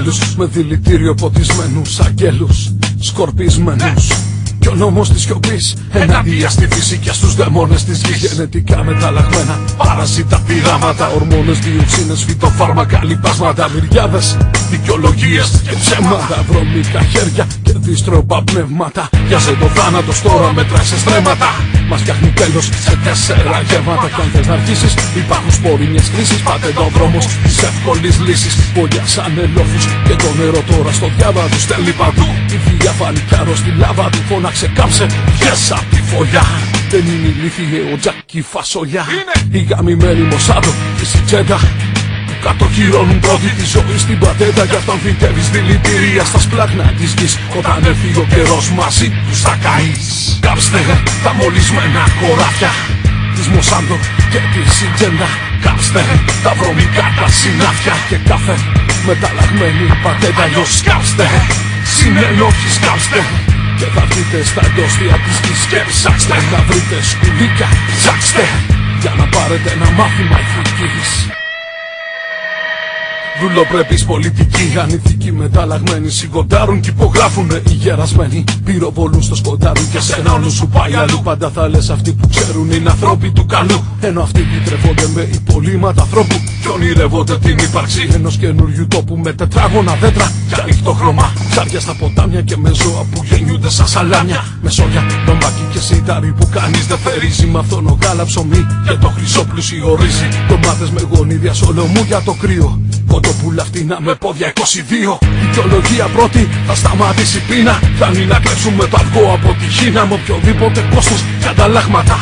τέλους Με δηλητήριο ποτισμένους αγγέλους Σκορπισμένους. Κι ο νόμος της σιωπής Ενάντια στη φύση και στους δαιμόνες της γης Γενετικά μεταλλαγμένα. Παρασίτα πειράματα Ορμόνες, διοξίνες, φυτοφάρμακα Λιπάσματα, μυριάδες Δικαιολογίες και ψέματα. Βρωμικά χέρια και δίστροπα πνεύματα. Πιάσε το θάνατος τώρα μετράει σε στρέμματα Μας φτιάχνει τέλος σε τέσσερα γεύματα. Κι αν θες να αρχίσεις υπάρχουν σπόροι μιας κρίσης Πάτε το δρόμος της εύκολης λύσης. Πολλιά σαν ελόφους και το νερό τώρα στο διάβα τους. Στέλνει παντού Η θεία φανικάρο στη λάβα του. Φώναξε κάψε Βγες απ' τη φωλιά. Δεν είναι ηλίθιε ο Τζάκι Φασολιά Η γαμημένη Μοσάδο και η Τζέντα Που κατοχυρώνουν πρώτη της ζωής στην πατέντα Γι' αυτόν φυτεύεις δηλητήρια στα σπλάχνα της γης. Όταν έρθει ο καιρός μαζί τους θα καείς. Κάψτε τα μολυσμένα χωράφια Της Μοσάντο και της Σιτζέντα Κάψτε τα βρωμικά τα συνάφια Και κάθε μεταλλαγμένη πατέντα Αλλιώς κάψτε συνενόχεις κάψτε και θα βρείτε στα εντόστια της γης και ψάξτε Να βρείτε σκουλίκια, ψάξτε Για να πάρετε ένα μάθημα ηθικής Δουλοπρεπείς πολιτικοί, ανηθικοί μεταλλαγμένοι Σιγοντάρουν κι υπογράφουνε οι γερασμένοι. Πυροβολούν στο σκοτάρουν και σε ένα όλο σου πάει αλλού. Πάντα θα λες αυτοί που ξέρουν είναι ανθρώποι του καλού. Ενώ αυτοί που τρεφόνται με υπολείμματα ανθρώπου Κι ονειρεύονται την ύπαρξη ενός καινούριου τόπου Με τετράγωνα δέντρα και ανοιχτό χρώμα. Ψάρια στα ποτάμια και με ζώα που γεννιούνται σαν σαλάμια. Με σόγια, ντομπάκι και σιτάρι που κανείς δεν θερίζει Μαθαίνω γάλα ψωμί και το χρυσό πλούσιο ρύζι Ντομάτες με γονίδια σολομού για το κρύο Κοντοπούλα φτηνά με πόδια 22 Δικαιολογία πρώτη θα σταματήσει η πείνα. Φτάνει να κλέψουμε το αυγό από τη Χίνα. Με οποιοδήποτε κόστος και ανταλλάγματα.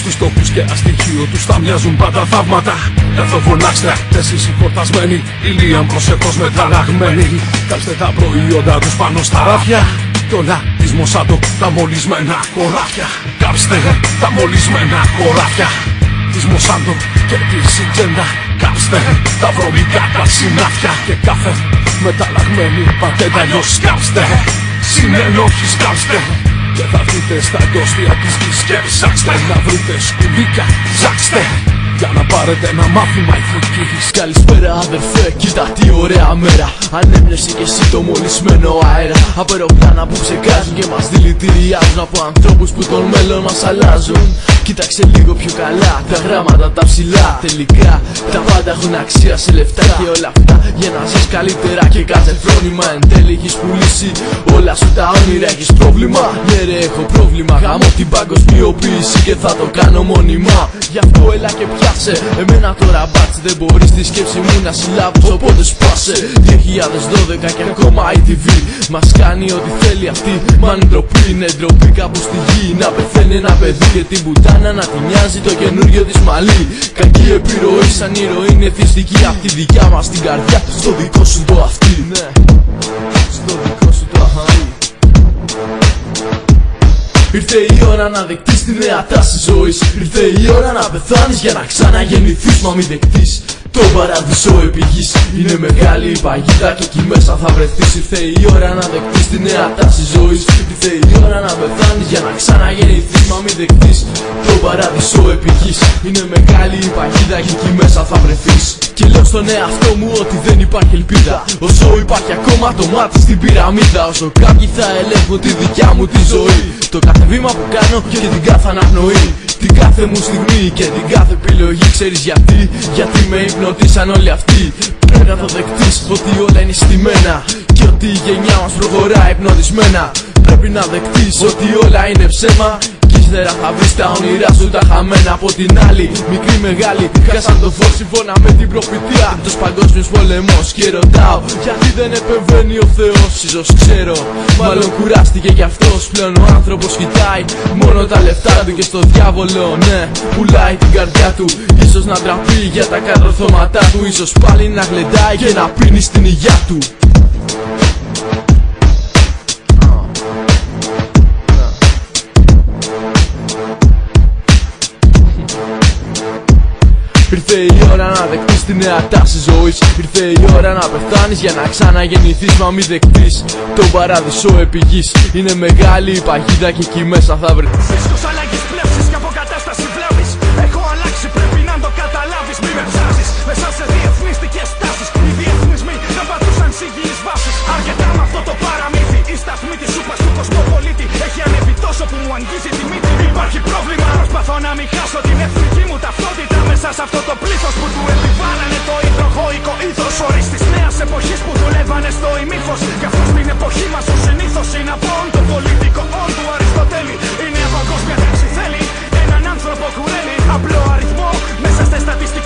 Στους τόπους και αστοιχείο τους θα μοιάζουν πάντα θαύματα. Εδώ φωνάξτε εσείς οι χορτασμένοι Ηλίαν προσεχώς μεταλλαγμένοι Κάψτε τα προϊόντα τους πάνω στα ράφια. Κι όλα της Μοσάντο τα μολυσμένα χωράφια Κάψτε τα μολυσμένα χωράφια της Μοσάντο και τη Σιτζέντα Κάψτε τα βρωμικά τα συνάφια και κάθε μεταλλαγμένη πατέντα αλλιώς κάψτε συνενόχεις κάψτε και θα βρείτε στα εντόστια της γης και ψάξτε να βρείτε σκουλίκια ψάξτε για να πάρετε ένα μάθημα ηθικής Καλησπέρα αδερφέ, κοίτα τι ωραία μέρα. Ανέμνευσε και εσύ το μολυσμένο αέρα. Από αεροπλάνα που ψεκάζουν και μας δηλητηριάζουν Από ανθρώπους που τον μέλλον μας αλλάζουν. Κοίταξε λίγο πιο καλά τα γράμματα τα ψηλά. Τελικά τα πάντα έχουν αξία σε λεφτά. Και όλα αυτά Για να ζεις καλύτερα και κάθε φρόνημα Εν τέλει έχεις πουλήσει. Όλα σου τα όνειρα Έχεις πρόβλημα, ναι ρε έχω πρόβλημα. Γάμω την παγκοσμιοποίηση και θα το κάνω μόνιμα. Γι' αυτό έλα και πιάσε Εμένα τώρα μπάτσε δεν μπορείς στη σκέψη μου να συλλάβεις Οπότε σπάσε. 2012 και ακόμα η TV Μας κάνει ό,τι θέλει αυτή Μα είναι ντροπή, είναι ντροπή κάπου στη γη Να πεθαίνει ένα παιδί και την πουτάνα να τη νοιάζει το καινούριο της μαλλί. Κακή επιρροή σαν ηρωίνη εθιστική Απ' τη δικιά μας την καρδιά. Στο δικό σου το αυτή Ναι. Στο δικό Ήρθε η ώρα να δεκτείς τη νέα τάση ζωής. Ήρθε η ώρα να πεθάνεις για να ξαναγεννηθείς. Μα μην δεκτείς το παράδεισο επί γης Είναι μεγάλη η παγίδα και εκεί μέσα θα βρεθείς. Ήρθε η ώρα να δεκτείς τη νέα τάση ζωής. Ήρθε η ώρα να πεθάνεις για να ξαναγεννηθείς. Μα μην δεκτείς το παράδεισο επί γης Είναι μεγάλη η παγίδα και εκεί μέσα θα βρεθείς. Και λέω στον εαυτό μου ότι δεν υπάρχει ελπίδα. Όσο υπάρχει ακόμα το μάτι στην πυραμίδα. Όσο κάποιοι θα ελέγχουν τη δικιά μου τη ζωή Το κάθε βήμα που κάνω και την κάθε αναπνοή Την κάθε μου στιγμή και την κάθε επιλογή. Ξέρεις γιατί, γιατί με υπνοτίσαν όλοι αυτοί. Πρέπει να το δεκτείς ότι όλα είναι στημένα Και ότι η γενιά μας προχωρά υπνοτισμένα. Πρέπει να δεκτείς ότι όλα είναι ψέμα Κι ύστερα θα βρεις τα όνειρά σου τα χαμένα από την άλλη. Μικρή μεγάλη χάσαν το φως σύμφωνα με την προφητεία. Τους παγκόσμιος πολεμός και ρωτάω Γιατί δεν επεμβαίνει ο Θεός; Ίσως ξέρω Μάλλον κουράστηκε κι αυτός. Πλέον ο άνθρωπος κοιτάει Μόνο τα λεφτά του και στο διάβολο ναι Πουλάει την καρδιά του. Ίσως να ντραπεί για τα κατορθώματά του Ίσως πάλι να γλεντάει και να πίνει στην υγειά του Ήρθε η ώρα να δεκτείς τη νέα τάση ζωής. Ήρθε η ώρα να πεθάνεις για να ξαναγεννηθείς. Μα μην δεκτείς τον παράδεισο επί γης Είναι μεγάλη η παγίδα και εκεί μέσα θα βρεθείς. Ρίσκος αλλαγής πλεύσης και αποκατάσταση βλάβης Έχω αλλάξει πρέπει να το καταλάβεις. Μη με ψάζεις μέσα σε διεθνιστικές τάσεις. Οι διεθνισμοί δεν πατούσαν σε υγιείς βάσεις Αρκετά με αυτό το παραμύθι. Η σταθμή της σούπας του κοσμοπολίτη Έχει ανέβει τόσο που μου αγγίζει τη μύτη. Υπάρχει πρόβλημα. Προσπαθώ να μην χάσω την εθνική μου ταυτότητα Μέσα σε αυτό το πλήθος που του επιβάλλανε το υδροχόικο ήθος. Όρις της νέας εποχής που δουλεύανε στο ημίφος Κι αυτός στην εποχή μας ο συνήθως είναι από όν το πολιτικό όν του Αριστοτέλη Η νέα παγκόσμια τάξη θέλει έναν άνθρωπο κουρέλι Απλό αριθμό. Μέσα στις στατιστικές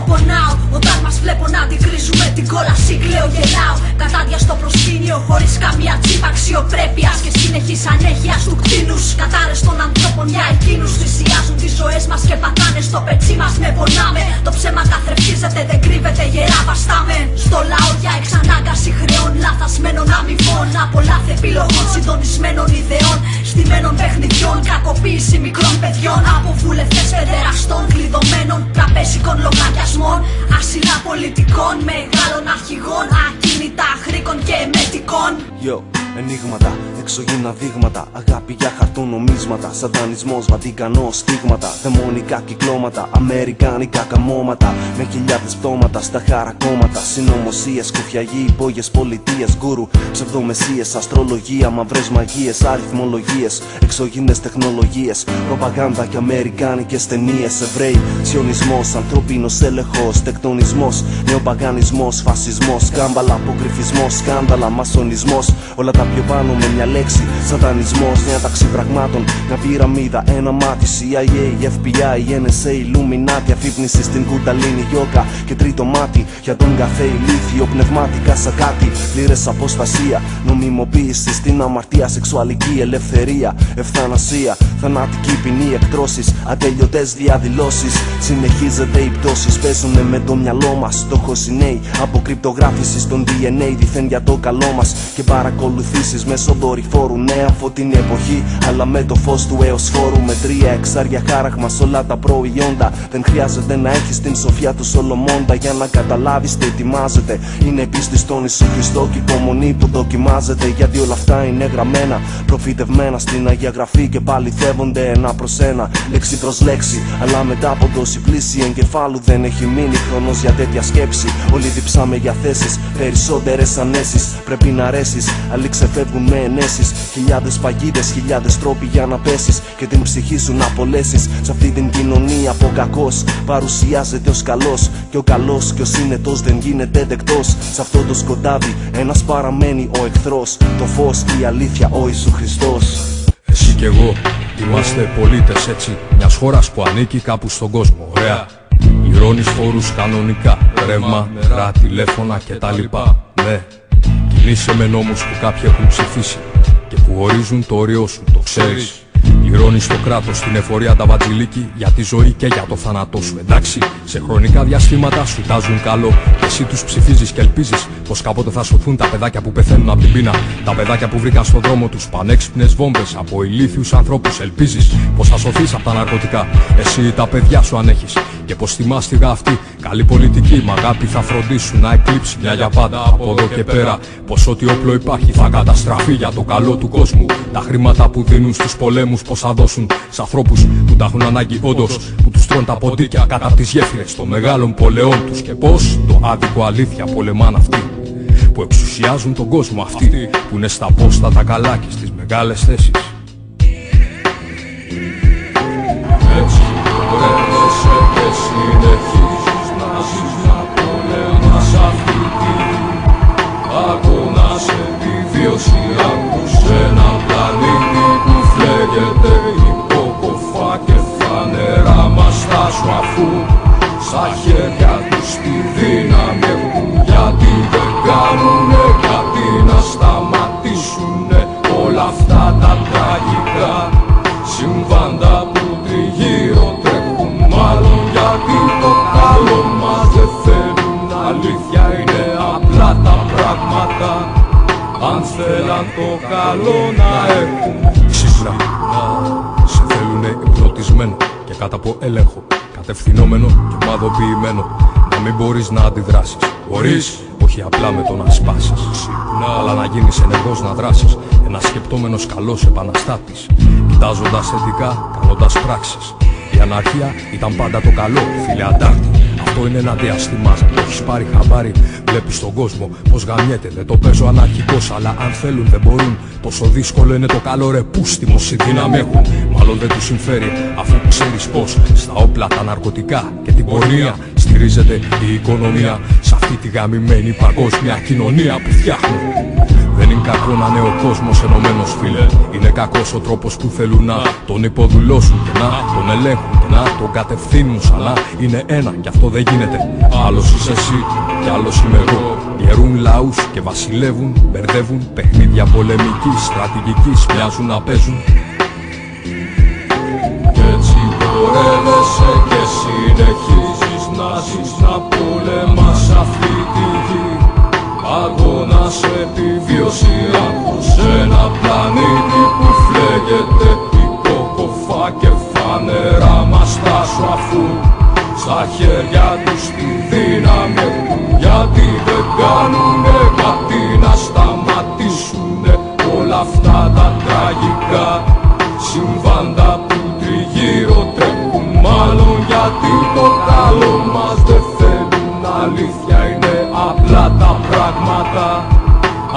πετρέλαια, ξυλία και κομπίνες Πόσο πονάω. Όταν μας βλέπω να αντικρίζουμε την κόλαση λέω γελάω. Κατάδια στο προσκήνιο χωρίς καμία τσίπα αξιοπρέπειας και συνεχή ανέχεια του κτίνους. Κατάρες των ανθρώπων για εκείνους θυσιάζουν τις ζωές μας και πατάνε στο πετσί μας με πονάμε. Το ψέμα καθρεφτίζεται, δεν κρύβεται, γερά βαστάμε. Στο λαό για εξανάγκαση χρεών λαθασμένων αμοιβών. Από λάθη επιλογών συντονισμένων ιδεών. Στημένων παιχνιδιών, κακοποίηση μικρών παιδιών. Από βουλευτές παιδεραστών κλειδωμένων τραπέζικων λογαριασμών. Ασυλά πολιτικών, μεγάλων αρχηγών. Ακίνητα χρήκων και εμετικών. Yo, ενίγματα, εξωγήινα δείγματα. Αγάπη για χαρτούν νομίσματα. Σατανισμό, βατικανός, στίγματα. Δαιμονικά κυκλώματα. Αμερικάνικα καμώματα. Με χιλιάδες πτώματα στα χαρακόμματα. Συνωμοσίες, κουφιαγοί, υπόγειες πολιτείες. Γκούρου, ψευδομεσίες, αστρολογία, μαυρές μαγείες. Αριθμολογίες, εξωγήινε τεχνολογίες. Προπαγάνδα και αμερικάνικες ταινίες. Εβραίοι, σιωνισμός, ανθρώπινος έλεγχος. Τεκτονισμός, νεοπαγανισμός, φασισμός. Κάμπαλα, αποκρυφισμός, σκάνδαλα, μασονισμός. Όλα τα πιο πάνω με μια λέξη. Σατανισμό, μια ταξί πραγμάτων. Μια πυραμίδα, ένα μάτι. CIA, FBI, NSA, Illuminati. Αφύπνιση στην κουταλίνη γιόκα. Και τρίτο μάτι για τον καφέ ηλίθιο. Πνευματικά σαν κάτι. Πλήρες αποστασία. Νομιμοποίηση στην αμαρτία. Σεξουαλική ελευθερία. Ευθανασία. Θανατική ποινή. Εκτρώσεις. Ατελειωτέ διαδηλώσεις. Συνεχίζεται οι πτώσει. Παίζουνε με το μυαλό μας. Στόχο οι νέοι. Από κρυπτογράφηση στον DNA. Δυθεν για το καλό μας. Και παρακολουθήσει μέσω δορυφόρου. Νέα φωτεινή εποχή. Αλλά με το φως του έως φόρου. Με τρία εξάρια χάραγμα σε όλα τα προϊόντα. Δεν χρειάζεται να έχεις την σοφιά του Σολομώντα για να καταλάβεις τι ετοιμάζεται. Είναι πίστη στον Ιησού Χριστό και υπομονή που δοκιμάζεται. Γιατί όλα αυτά είναι γραμμένα. Προφητευμένα στην Αγία Γραφή και παληθεύονται ένα προς ένα. Λέξη προς λέξη. Αλλά μετά από τόση πλήση εγκεφάλου δεν έχει μείνει χρόνος για τέτοια σκέψη. Όλοι διψάμε για θέσεις. Περισσότερες ανέσεις πρέπει να αρέσει. Άλλοι ξεφεύγουν με ενέσεις. Χιλιάδες παγίδες, χιλιάδες τρόποι για να πέσεις και την ψυχή σου να απολέσεις. Σε αυτή την κοινωνία από κακός παρουσιάζεται ως καλός. Και ο καλός και ο σύνετο δεν γίνεται δεκτός. Σε αυτό το σκοτάδι ένας παραμένει ο εχθρός. Το φως, η αλήθεια, ο Ιησού Χριστός. Εσύ κι εγώ είμαστε πολίτες έτσι μιας χώρας που ανήκει κάπου στον κόσμο. Ωραία. Πληρώνεις φόρου κανονικά. Ρεύμα, νερά, τηλέφωνα κτλ. Ναι. Κινείσαι με νόμους που κάποιοι έχουν ψηφίσει και που ορίζουν το όριό σου, το ξέρεις. Πληρώνει το κράτος την εφορία τα βατζιλίκι για τη ζωή και για το θάνατό σου. Εντάξει, σε χρονικά διαστήματα σου τάζουν καλό. Και εσύ τους ψηφίζεις και ελπίζεις πως κάποτε θα σωθούν τα παιδάκια που πεθαίνουν από την πείνα. Τα παιδάκια που βρήκαν στον δρόμο τους πανέξυπνες βόμβες από ηλίθιους ανθρώπους. Ελπίζεις πως θα σωθείς από τα ναρκωτικά. Εσύ τα παιδιά σου αν έχεις. Και πως τη μάστιγα αυτή, καλή πολιτική, μ' αγάπη θα φροντίσουν να εκλείψει μια για πάντα από εδώ και πέρα. Πως ό,τι όπλο υπάρχει θα καταστραφεί για το καλό του κόσμου. Τα χρήματα που δίνουν στους πολέμους πώ θα δώσουν σε ανθρώπους που τα έχουν ανάγκη όντως. Που τους τρώνε τα ποντίκια κατά από τις γέφυρες των μεγάλων πολεών τους. Και πώς το άδικο αλήθεια πολεμάν αυτοί που εξουσιάζουν τον κόσμο αυτοί που είναι στα πόστα τα καλά και στις μεγάλες θέσεις. Έτσι τρέπεσαι και συνεχίζεις να ζεις να πολεμάς αυτή τη αγώνας επιβίωση φλέγεται υποκοφά και φανερά μας τα σου αφού στα χέρια τους τη δύναμη έχουν γιατί δεν κάνουνε κάτι να σταματήσουνε όλα αυτά τα τραγικά. Συμβάντα που τριγύρω τρέχουν μάλλον γιατί το καλό μας δεν θέλουν. Αλήθεια είναι απλά τα πράγματα. Αν θέλαν το καλό να έχουν. Ξύπνα, σε θέλουνε υπνοτισμένο και κάτω από έλεγχο κατευθυνόμενο και ομαδοποιημένο να μην μπορείς να αντιδράσεις. Μπορείς, όχι απλά με το να σπάσεις Ξύπνα, αλλά να γίνεις ενεργός να δράσεις. Ένας σκεπτόμενος καλός επαναστάτης. Κοιτάζοντας θετικά, κάνοντας πράξεις. Η αναρχία ήταν πάντα το καλό, φίλε αντάρτη αυτό είναι ένα διάστημα. Το έχεις πάρει χαμπάρι. Βλέπεις τον κόσμο πω γαμιέται. Δεν το παίζω αναρχικός, αλλά αν θέλουν δεν μπορούν. Πόσο δύσκολο είναι το καλό ρε πούστιμος. Η δύναμη έχουν. Μάλλον δεν τους συμφέρει. Αφού ξέρεις πως στα όπλα, τα ναρκωτικά και την πορνεία στηρίζεται η οικονομία. Σε αυτή τη γαμημένη παγκόσμια κοινωνία που φτιάχνουν. Δεν είναι κακό να είναι ο κόσμος ενωμένος, φίλε. Είναι κακός ο τρόπος που θέλουν να τον υποδουλώσουν και να τον ελέγχουν και να τον κατευθύνουν σαν να είναι ένα. Κι αυτό δεν γίνεται. Άλλος είσαι εσύ κι άλλος είμαι εγώ. Ιερούν λαούς και βασιλεύουν, μπερδεύουν παιχνίδια πολεμικής, στρατηγικής, μοιάζουν να παίζουν Κι έτσι πορεύεσαι και συνεχίζεις να ζεις να πολεμάς αυτή τη γη Αγώνας επιβίωση από σε ένα πλανήτη που φλέγεται υποκοφά και φανερά μας τα σου αφού στα χέρια τους τη δύναμη έχουν γιατί δεν κάνουνε κάτι να σταματήσουνε όλα αυτά τα τραγικά συμβάντα που τριγύρω τρέχουν μάλλον γιατί το πράγματα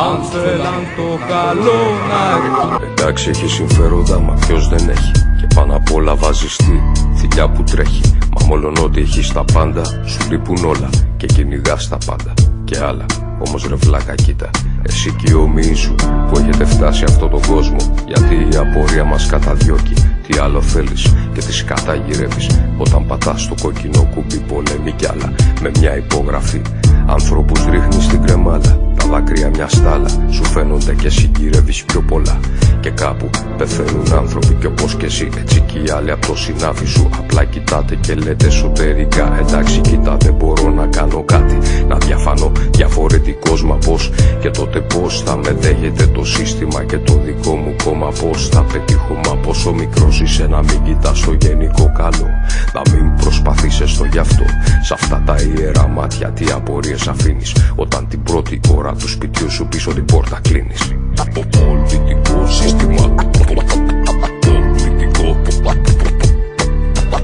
αν θέλαν το καλό να έρθουν. Εντάξει έχει συμφέροντα μα ποιος δεν έχει. Και πάνω απ' όλα βάζεις τη θηλιά που τρέχει. Μα μόλον ότι έχεις τα πάντα Σου λείπουν όλα και κυνηγάς τα πάντα. Και άλλα. Όμως ρε βλάκα κοίτα Εσύ και οι όμοιοι σου που έχετε φτάσει αυτόν τον κόσμο Γιατί η απορία μας καταδιώκει Τι άλλο θέλεις και τις σκάτα γυρεύεις Όταν πατάς το κόκκινο κουμπί πολέμη κι άλλα Με μια υπογραφή. Ανθρώπους ρίχνεις στην κρεμάλα Τα δάκρυα μια στάλα. Σου φαίνονται και συγκυρεύεις πιο πολλά. Και κάπου πεθαίνουν άνθρωποι κι όπως και εσύ. Έτσι κι οι άλλοι από το συνάφι σου. Απλά κοιτάτε και λέτε εσωτερικά. Εντάξει κοίτα δεν μπορώ να κάνω κάτι. Να διαφανώ διαφορετικός μα πως Και τότε πως θα με δέχεται το σύστημα Και το δικό μου κόμμα πως θα πετύχω Μα πόσο μικρός είσαι να μην κοιτάς το γενικό καλό. Να μην προσπαθήσεις το γι' αυτό. Σ' αυτά τα ιερά μάτια τι απορίες αφήνεις. Όταν την πρώτη ώρα του σπιτιού σου πίσω την πόρτα κλείνεις Από πολιτικό σύστημα Πολιτικό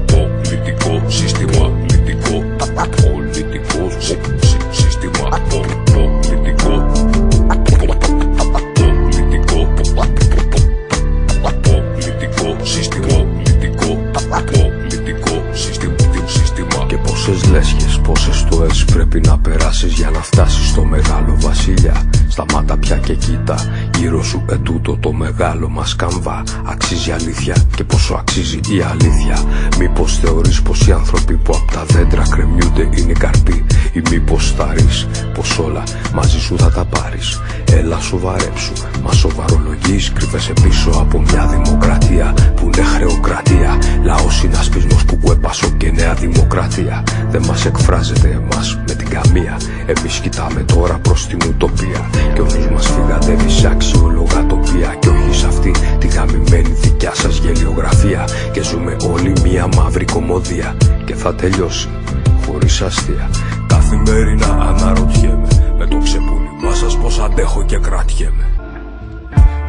Πολιτικό σύστημα Πολιτικό Πολιτικό σύ- σύ- σύστημα Πολιτικό Πολιτικό Πολιτικό σύστημα Πολιτικό Πολιτικό σύστημα σύστημα Και πόσες λέσχες, πόσες τοές πρέπει να περάσεις για να φτάσεις στο μεγάλο βασιλιά Σταμάτα πια και κοίτα γύρω σου ετούτο το μεγάλο μας καμβά. Αξίζει αλήθεια και πόσο αξίζει η αλήθεια. Μήπως θεωρείς πως οι άνθρωποι που απ' τα δέντρα κρεμιούνται είναι καρποί; Ή μήπως θα ρεις πως όλα μαζί σου θα τα πάρεις; Έλα σοβαρέψου, μα σοβαρολογείς Κρύβεσαι πίσω από μια δημοκρατία που είναι χρεοκρατία. Λαός είναι ασπισμός που κουέπασο και νέα δημοκρατία. Δεν μας εκφράζεται εμάς με την καμία. Εμείς κοιτάμε τώρα προς την ουτοπία. Και ο νους μας φυγαδεύει σε αξιόλογα τοπία. Και όχι σε αυτή τη γαμημένη δικιά σας γελιογραφία. Και ζούμε όλοι μια μαύρη κομμωδία. Και θα τελειώσει χωρίς αστεία. Καθημερινά αναρωτιέμαι Με το ξεπούλημά σας πως αντέχω και κρατιέμαι.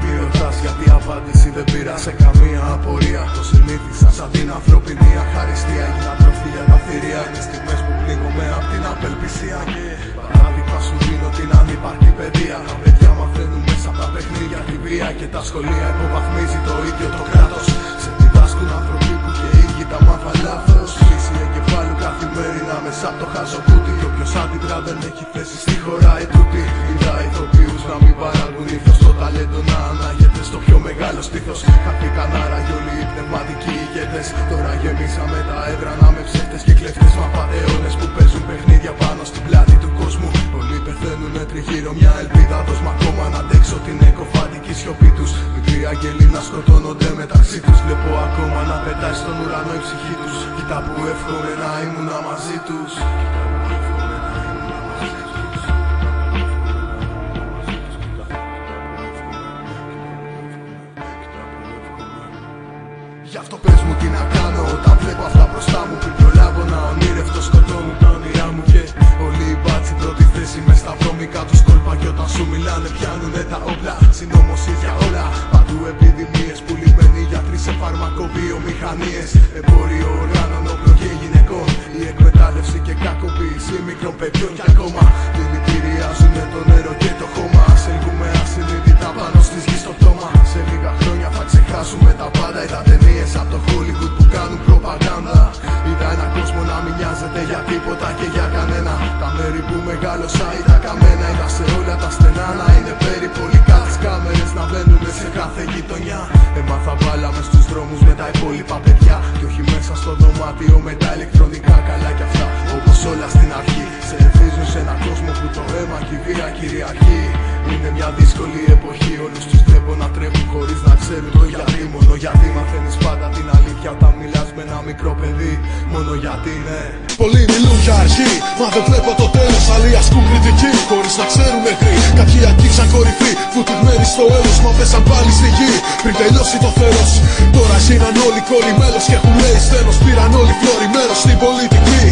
Μη ρωτάς γιατί απάντηση δεν πήρα σε καμία απορία. Το συνήθισα σαν την ανθρωπινή αχαριστία. Έγινα τροφή για τα θηρία Είναι στιγμές που πνίγομαι απ' την απελπισία Και παράδειγμα σου δίνω την ανύπαρκτη παιδεία. Τα παιδιά μαθαίνουν μέσα από τα παιχνίδια τη βία Και τα σχολεία. Υποβαθμίζει το ίδιο το κράτος. Σε διδάσκουν άνθρωποι που και οι ίδιοι τα μάθαν λάθος. Φύση εγκεφάλου καθημερινά μέσα από το χαζοκούτι. Και όποιος άντιτρα δεν έχει θέση στη χώρα ετούτη. Είδα ηθοποιούς να μην παράγουν ήθος Το ταλέντο να ανάγεται στο πιο μεγάλο στήθος Χαθήκαν άραγε όλοι οι πνευματικοί ηγέτες. Τώρα γεμίσαμε τα έδρανα με ψεύτες και κλέφτες. Μα πατεώνες που παίζουν παιχνίδια πάνω στην πλάτη του κόσμου. Πολλοί πεθαίνουνε τριγύρω μια ελπίδα Δώσ' μ' ακόμα να αντέξω την εκοφαντική σιωπή τους. Μικροί αγγέλοι να σκοτώνονται μεταξύ τους. Βλέπω ακόμα να πετάει στον ουρανό η ψυχή τους. Κοίτα που εύχομαι να ήμουν μαζί τους Γι' αυτό πες μου τι να κάνω. Όταν βλέπω αυτά μπροστά μου Πριν προλάβω να ονειρευτώ σκοτώνουν τα όνειρά μου Και όλοι οι μπάτσοι πρώτη θέση μες στα βρώμικα τους κόλπα. Και όταν σου μιλάνε πιάνουνε τα όπλα. Συνωμοσίες για όλα. Παντού επιδημίες πουλημένοι γιατροί σε φαρμακοβιομηχανίες Εμπόριο οργάνων όπλων και γυναικών. Η εκμετάλλευση και κακοποίηση μικρών παιδιών. Και ακόμα δηλητηριάζουν το νερό και το χώμα χρόνια θα ξεχάσουμε τα πάντα Είδα ταινίες από το Hollywood που κάνουν προπαγάνδα. Είδα ένα κόσμο να μην νοιάζεται για τίποτα και για κανένα. Τα μέρη που μεγάλωσα ήταν μικρό παιδί Μόνο γιατί ναι. Πολλοί μιλούν για αρχή Μα δεν βλέπω το τέλος Άλλοι ασκούν κριτική. Χωρίς να ξέρουν μέχρι Κάποιοι αγγίξαν κορυφή. Βουτυγμένοι στο έλος Μα πέσαν πάλι στη γη. Πριν τελειώσει το θέρος Τώρα γίναν όλοι κόλλοι μέλος. Και έχουν λέει στένος Πήραν όλοι φλόρι μέρος στην πολιτική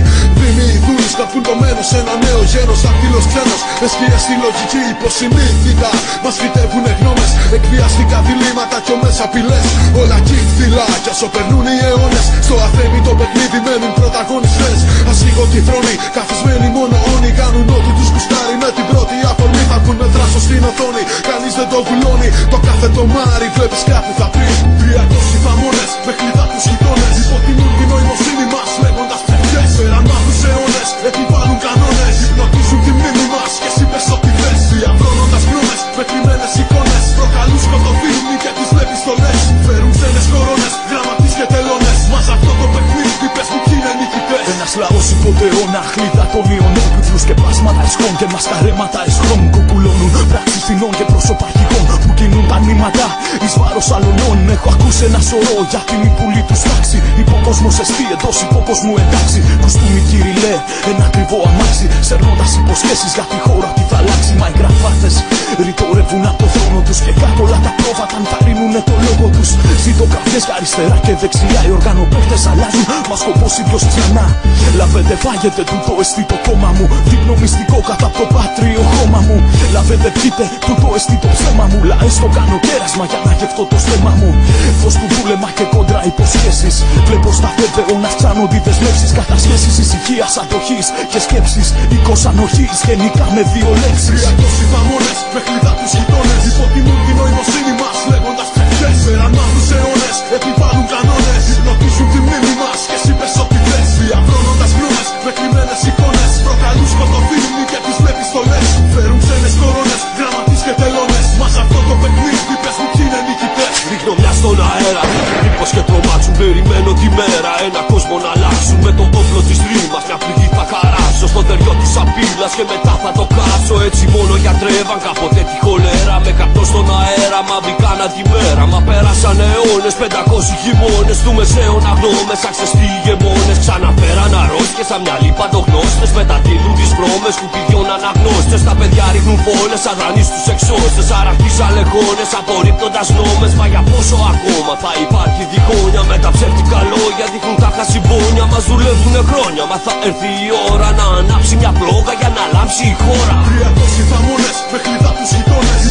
Δίνει δούλους καπούν το μένος Ένα νέο γένος Δακτύλος ξένος. Με σκιές στη λογική Υποσυνείδητα Μας φυτεύουν γνώμες. Εκβιαστικά διλήμματα Κι ομές απειλές. Όλα κύφθυλα Κι όσο περνούν οι αιώνες. Στο αθέμητο παιχνίδι μένουν πρωταγωνιστές. Ας λίγο τη θρόνη Καθισμένοι μόνο όνοι. Κάνουν ό,τι τους κουστάρει Με την πρώτη αφορμή Θα βγουν με δράσο στην οθόνη Κανείς δεν το βουλώνει Το κάθε το μάρι Βλέπεις κάτι θα πει. 300 φαμόνες Με κλειδά τους γειτόνες. Υποτιμούν την νοημοσύνη Επιβάλλουν κανόνες. Υπνοτίζουν τη μνήμη μας Και εσύ πες ό,τι θες. Διαβρώνοντας γνώμες Με κρυμμένες εικόνες. Προκαλούν σκοτωθήνη Και τις βλέπεις το λες Φέρουν ξένες κορώνες Γραμματείς και τελώνες. Μας αυτό το παιχνίδι Πες μου κι είναι νικητές. Ένας λαός υποτεώνα χλίδα των ιονόπιπλους και πάσματα ισχών και μασκαρέματα ισχών κουκουλώνουν. Πράξεις φινών και πρόσωπα αρχικών που κινούν τα νήματα. Εις βάρος αλωνών έχω ακούσει ένα σωρό για την υπουλή του τάξη υπόκοσμος εστί εντός υπόκοσμου εντάξει. Κουστούμι κυριλέ ένα ακριβό αμάξι. Σερνώντας υποσχέσεις για τη χώρα τι θα αλλάξει μα οι γραφάτες ρητορεύουν από το θρόνο τους και κάτω όλα τα πρόβατα ενθαρρύνουνε το λόγο τους. Φυτογραφιές για αριστερά και δεξιά οι οργανοπαίχτες αλλάζουν. Μα σκοπός ίδιος ξανά. Λαβέτε φάγετε τούτο εστί το κόμμα μου. Δείπνο μυστικό κατά από το πάτριο χώμα μου. Λαβέτε πιείτε τούτο εστί το ψέμα μου. Λαέ στο κάνω κέρασμα για να γευτώ το στέμα μου. Φως του δούλεμα και κόντρα υποσχέσεις. Βλέπω στα βέβαιο να αυξάνονται οι δεσμεύσεις. Κατασχέσεις ησυχίας, αντοχής και σκέψεις. Οίκος ανοχής γενικά με δύο λέξεις 300 φαμόνες Με κλειδά τους γειτόνες. Υποτιμούν την νοημοσύνη μας Λέγοντας ψευδές Πέραν μάθους αιώνες. Επιβάλλουν κανόνες Υπνοτίζουν τη αιώνες 500 χειμώνες Του μεσαίωνα γνώμες Αξεστοί ηγεμόνες Ξαναφέραν αρρώστιες Σαν μια λίπα το γνώστες. Μεταδίδουν τις πρόμες Σκουπιδιών αναγνώστες. Τα παιδιά ρίχνουν φόλες Αδρανείς τους εξώστες. Αραχτείς αλεγόνες Απορρίπτοντας νόμες. Μα για πόσο ακόμα θα υπάρχει διχόνια Με τα ψεύτικα λόγια δείχνουν τα χασιμπόνια. Μας δουλεύουνε χρόνια Μα θα έρθει η ώρα να ανάψει μια πλόγα Για να λάμψει η χώρα. 300 φαμόνες Με κλειδά τους γειτόνες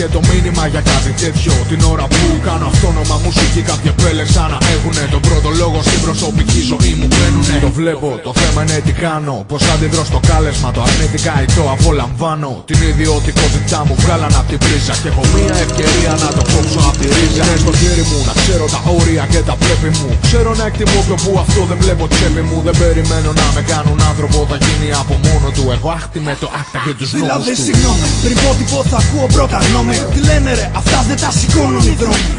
και το μήνυμα για κάτι τέτοιο. Την ώρα που κάνω αυτόνομα μουσική, κάποιοι επέλεξαν να έχουνε τον πρώτο λόγο στην προσωπική ζωή μου. Μπαίνουνε. Το βλέπω, το θέμα είναι τι κάνω. Πώς αντιδρώ στο κάλεσμα, το αρνητικά ή το απολαμβάνω. Την ιδιωτικότητά μου βγάλαν από την πρίζα. Και έχω μία ευκαιρία να το κόψω από τη ρίζα. Είναι στο χέρι μου να ξέρω τα όρια και τα πρέπει μου. Ξέρω να εκτιμώ πιο που αυτό δεν βλέπω τσέπη μου. Δεν περιμένω να με κάνουν άνθρωπο, θα γίνει από μόνο του. Εγώ άχτι με το ACTA και τους νόμους Δηλαδή του. συγγνώμη, πριν πω τίποτα ακούω πρώτα γνώμη Τι λένε ρε, αυτά δεν τα σηκώνουν οι δρόμοι.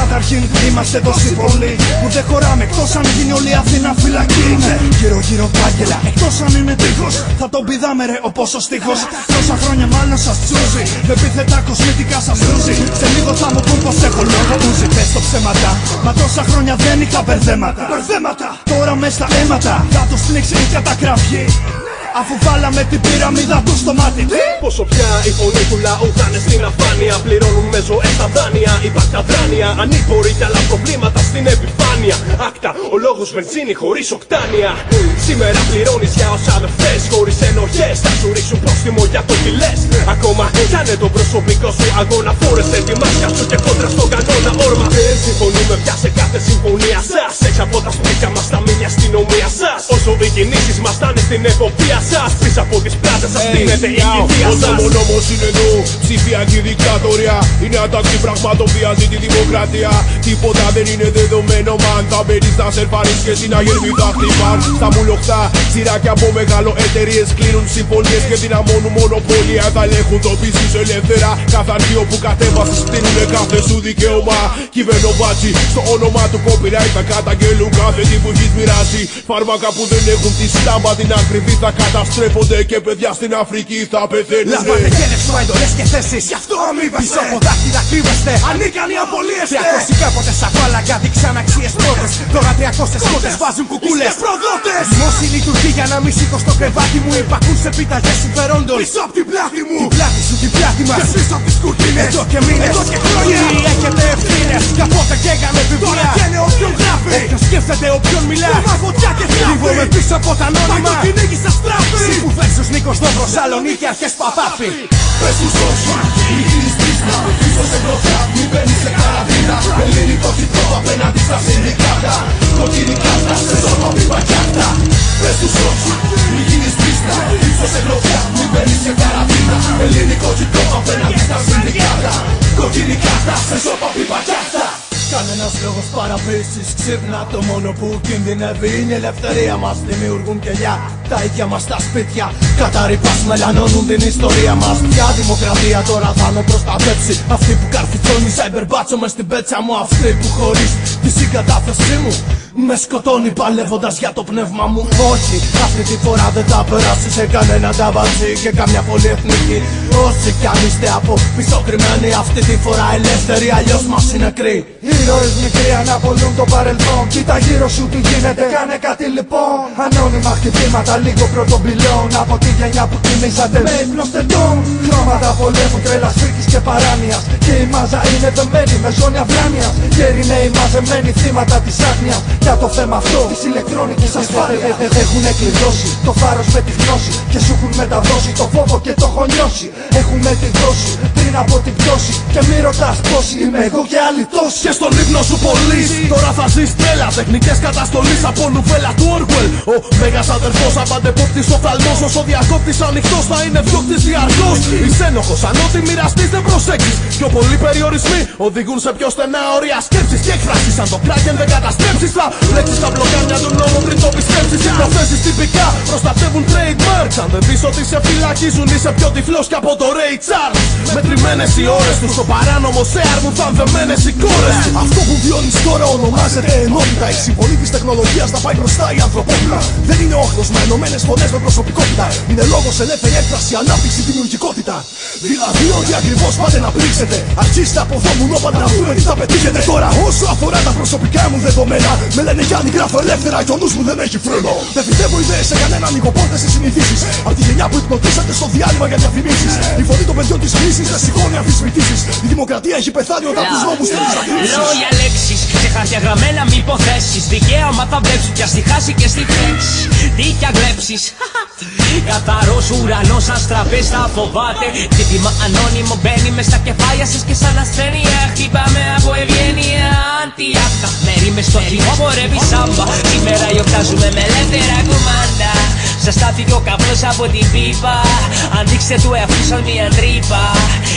Καταρχήν είμαστε τόσοι πολλοί που δεν χωράμε εκτός αν γίνει όλη η Αθήνα φυλακή. Ναι, γύρω γύρω πάγκελα εκτός αν είναι τείχος. Θα τον πηδάμε ρε όπως ο στίχος Τόσα χρόνια μάλλον σας τσούζει Με επιθετά κοσμητικά σας ρούζει. Σε λίγο θα μου πούν πως έχω λόγο ούζι Πες το ψέματα. Μα τόσα χρόνια δεν είχα μπερδέματα Μπερδέματα. Τώρα μες στα αίματα Θα τους πνίξει η κατακραυγή Αφού βάλαμε την πυραμίδα του στο μάτι. Πόσο πια η φωνή του λαού θα είναι στην αφάνεια. Πληρώνουν με ζωές τα δάνεια. Υπάρχει αδράνεια. Ανήποροι κι άλλα προβλήματα στην επιφάνεια. ACTA, ο λόγος βενζίνη χωρίς οκτάνια. Σήμερα πληρώνεις για όσα δεν θες. Χωρίς ενοχές θα σου ρίξουν πρόστιμο για το τι λες. Ακόμα κάνε το προσωπικό σου αγώνα. Φόρεσε τη μάσκα σου και κόντρα στον κανόνα όρμα. Δεν συμφωνούμε πια σε κάθε συμφωνία σας. Έξω από τα σπίτια μας τα μήνια αστυνομία σας. Όσο οι κινήσεις μας θα είναι στην εποπτεία σας Πίσω από τις πλάτες σας δίνεται η κηδεία Όταν σας. Ο νόμος είναι εδώ, ψηφιακή δικτατορία. Είναι ατάξη πραγματοποιάζει τη δημοκρατία. Τίποτα δεν είναι δεδομένο man Θα μπαίνεις να σε εμφανίσεις και στην αγερμή θα χτυπάν. Στα μουλοχτά, σειράκια από μεγάλο εταιρείες Κλείνουν συμφωνίες και δυναμώνουν μονοπόλια. Θα ελέγχουν το πίστη σου ελεύθερα. Κάθε αρχείο που κατέβασες φτύνουνε κάθε σου δικαίωμα. Κυβερνό μπάτσι, στο όνομα του copyright Θα καταγγέλουν κάθε τι που έχεις μοιράσει Φάρμακα που δεν έχουν τη στάμπα την ακριβή Θα καταστρέφονται και παιδιά στην Αφρική θα πεθαίνουν. Λάβατε και λεφτό εντολές και θέσεις. Γι' αυτό αμείβεστε Πίσω από δάχτυλα κρύβεστε. Ανίκανοι απολύεστες. 200 κάποτε σαν φάλαγγα δείξαν αξίες πρώτες. Τώρα 300 σκότες βάζουν κουκούλες. Είστε προδότες. Δημόσιοι λειτουργεί για να μην σήκω στο κρεβάτι μου. Υπακούν σε πίταγες συμφερόντων. Πίσω απ' την πλάτη μου. Την πλάτη σου, την πλάτη μας. Και πίσω απ' τις κουρτίνες. Εδώ και μήνες, εδώ και χρόνια. Ήδη έχετε ευθύνες. Για πότε καίγαμε βιβλία. Τώρα καίνε όποιον γράφει Όποιος σκέφτεται όποιον μιλά. Θέμα φωτιά και θράφη Κρύβομαι πίσω από τα ανώνυμα Πάει το κυνήγι σας τράφει Σύμπου versus Νίκος Νόβρο Σαλονίκη αρχές Παπάφη Πες τους όχι, μη γίνεις πίστα Πίσω σε γροθιά, μη μπαίνεις σε καραντίνα Ελληνικό χιτό απέναντι στα συνδικάτα Κοκκινή κάρτα, σε ζώμα μη πακιάτα παραπίσεις Ξύπνα το μόνο που κινδυνεύει. Είναι η ελευθερία μας Δημιουργούν κελιά Τα ίδια μας τα σπίτια. Καταρρυπάς μελανώνουν την ιστορία μας. Ποια δημοκρατία τώρα θα με προστατεύσει Αυτή που καρφιτσώνει Cyber μπάτσο μες στην πέτσα μου. Αυτή που χωρίς τη συγκατάθεσή μου με σκοτώνει παλεύοντας για το πνεύμα μου. Όχι, αυτή τη φορά δεν θα περάσει σε κανένα ταβατζή Και καμιά πολυεθνική. Όσοι κι αν είστε από πίσω κρυμμένοι Αυτή τη φορά ελεύθεροι αλλιώς μας είναι νεκροί Ήρωες μικροί αναπολούν το παρελθόν. Κοίτα γύρω σου τι γίνεται Κάνε κάτι λοιπόν. Ανώνυμα χτυπήματα λίγο πρωτομπυλών Από τη γενιά που κοιμήσατε με υπνοστετών Χρώματα πολέμου τρέλας φρίκης και παράνοιας. Και η μάζα είναι δεμένη με ζώνη αυράνειας Γέροι νέοι μαζεμένοι θύματα της άγνοιας. Για το θέμα αυτό της ηλεκτρονικής ασφάλειας. Έχουν κλειδώσει το φάρος με τη γνώση. Και σου έχουν μεταδώσει το φόβο και το έχω νιώσει. Έχουμε τη δόση πριν από την πτώση. Και μη ρωτάς πόσοι είμαι εγώ και άλλοι τόσοι. Και στον ύπνο σου πολύ Τώρα θα ζεις τρέλα Τεχνικές καταστολής από νουβέλα του Orwell. Ο μέγας αδερφός απαντεπόπτης ο θαλμός Όσο διακόπτης ανοιχτός θα είναι διώκτης διαρκώς Είσαι ένοχος αν ό,τι μοιραστείς δεν προσέξεις. Πιο πολλοί περιορισμοί οδηγούν σε πιο στενά όρια σκέψης Και εκφράσεις. Αν το κράκεν δεν καταστρέψεις Θα μπλέξεις τα μπλοκάνια του νόμου πριν το πιστέψεις. Οι προθέσεις τυπικά προστατεύουν trademarks. Αν δεν δεις ότι σε φυλακίζουν είσαι πιο τυφλός και από το Ray Charles. Μετρημένες οι ώρες τους στο παράνομος σε άρμουν θα δεμένες οι κόρες. Αυτό που βιώνεις τώρα ονομάζεται ενότητα. Η συμβολή της τεχνολογίας θα πάει μπροστά η ανθρωπότητα. Δεν είναι όχθος με ενωμένες φωνές με προσωπικότητα. Είναι λόγος ελεύθερη έκφραση, ανάπτυξη, δημιουργικότητα. Δηλαδή ότι ακριβώς πάτε να πρίξετε. Αρχίστε από εδώ μου νόπαντα να δούμε τι θα πετύχετε. Τώρα όσο αφορά τα προσωπικά μου δεδομένα Με λένε Γιάννη γράφω ελεύθερα και ο νους μου δεν έχει φρένο Δεν φυτεύω ιδέες σε κανέναν νοικοπόρτες ή συνηθίσεις. Απ' τη γενιά που υπνοτίσατε στο διάλειμμα για διαφημίσεις. Η φωνή των παιδιών της κρίσης δεν σηκώνει αμφισβητήσεις. Η δημοκρατία έχει πεθάνει όταν τους νόμους θέλεις να κρύψεις Λόγια λέξεις σε χαρτιά γραμμένα μη υποθέσεις. Δικαίωμα θα βλέψει πια στη χάση και στη φέξη Τι κι αν κλέψεις Καθαρός ουρανός σαν στραβές θα φοβάται. Ζήτημα ανώνυμο μπαίνει μες στα κεφάλια σας και σαν ασθένεια. Χτυπάμε από ευγένεια. Αντιάκτα μέρη μες στο χυμό πορεύει σάμπα. Σήμερα γιορτάζουμε με ελεύθερα κουμάντα Σας στάθηκε ο καπνός από την πίπα. Ανοίξτε του εαυτού σαν μια τρύπα.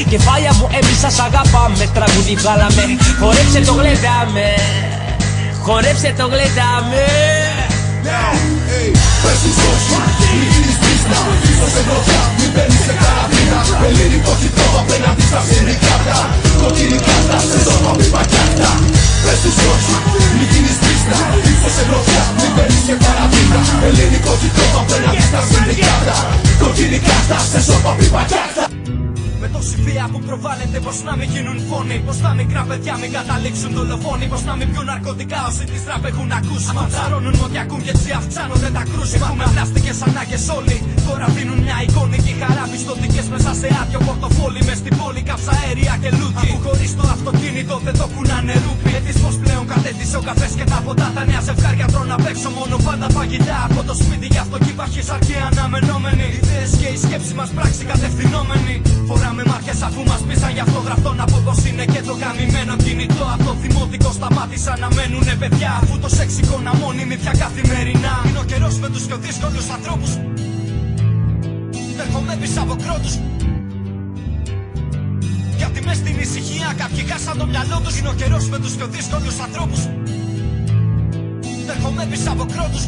Κεφάλια μου εμείς σας αγαπάμε. Τραγούδι βγάλαμε Χορέψτε το γλεντάμε. Χορέψτε το γλεντάμε. Πες τους όχι, μη γίνεις πίσω πίστα Ίσως σε γροθιά, μην μπαίνεις σε καραντίνα Ελληνικό χιτό απέναντι στα συνδικάτα Κοκκινή κάρτα, σε σώμα μη πακιάτα Πες τους όχι, μην γίνεις πίστα Ίσως σε γροθιά, μην μπαίνεις σε καραντίνα Ελληνικό χιτό απέναντι στα συνδικάτα Κοκκινή κάρτα, σε σώμα μη πακιάτα Με τόση βία που προβάλλεται πως να μην γίνουν φόνοι Πως τα μικρά παιδιά μην καταλήξουν δολοφόνοι Πως να μην πιούν ναρκωτικά όσοι τις τραπ έχουν ακούσει Μα ψαρώνουν ό,τι ακούν και έτσι αυξάνονται τα κρούσιμα Έχουμε πλάστικες ανάγκες όλοι Τώρα δίνουν μια εικόνικη χαρά. Πιστοτικές μέσα σε άδειο πορτοφόλι Μες στην πόλη καυσαέρια και λούκι. Αφού χωρίς το αυτοκίνητο δεν το κουνάνε ρούπι. Έτσι πως πλέον κατέτησε ο καφές και τα ποτά Τα νέα ζευγάρια τρώνε απ' έξω. Μόνο πάντα φαγητά Από το σπίτι γι' αυτό κι υπάρχει σαρκή αναμενόμενη. Ιδέες και η σκέψη μας πράξη κατευθυνόμενη. Φοράμε μάρκες αφού μας πείσαν γι' αυτό γραφτό να πω πως είναι και το γαμημένο κινητό. Από το δημοτικό σταμάτησαν να μένουνε παιδιά Αφού το σεξ εικόνα μόνιμη πια καθημερινά. Είναι ο καιρός με τους πιο δύσκολους ανθρώπους. Έρχομαι πίσω από κρότους Γιατί μες στην ησυχία κάποιοι χάσαν το μυαλό τους. Είναι ο καιρός με τους πιο δύσκολους ανθρώπους. Έρχομαι πίσω από κρότους.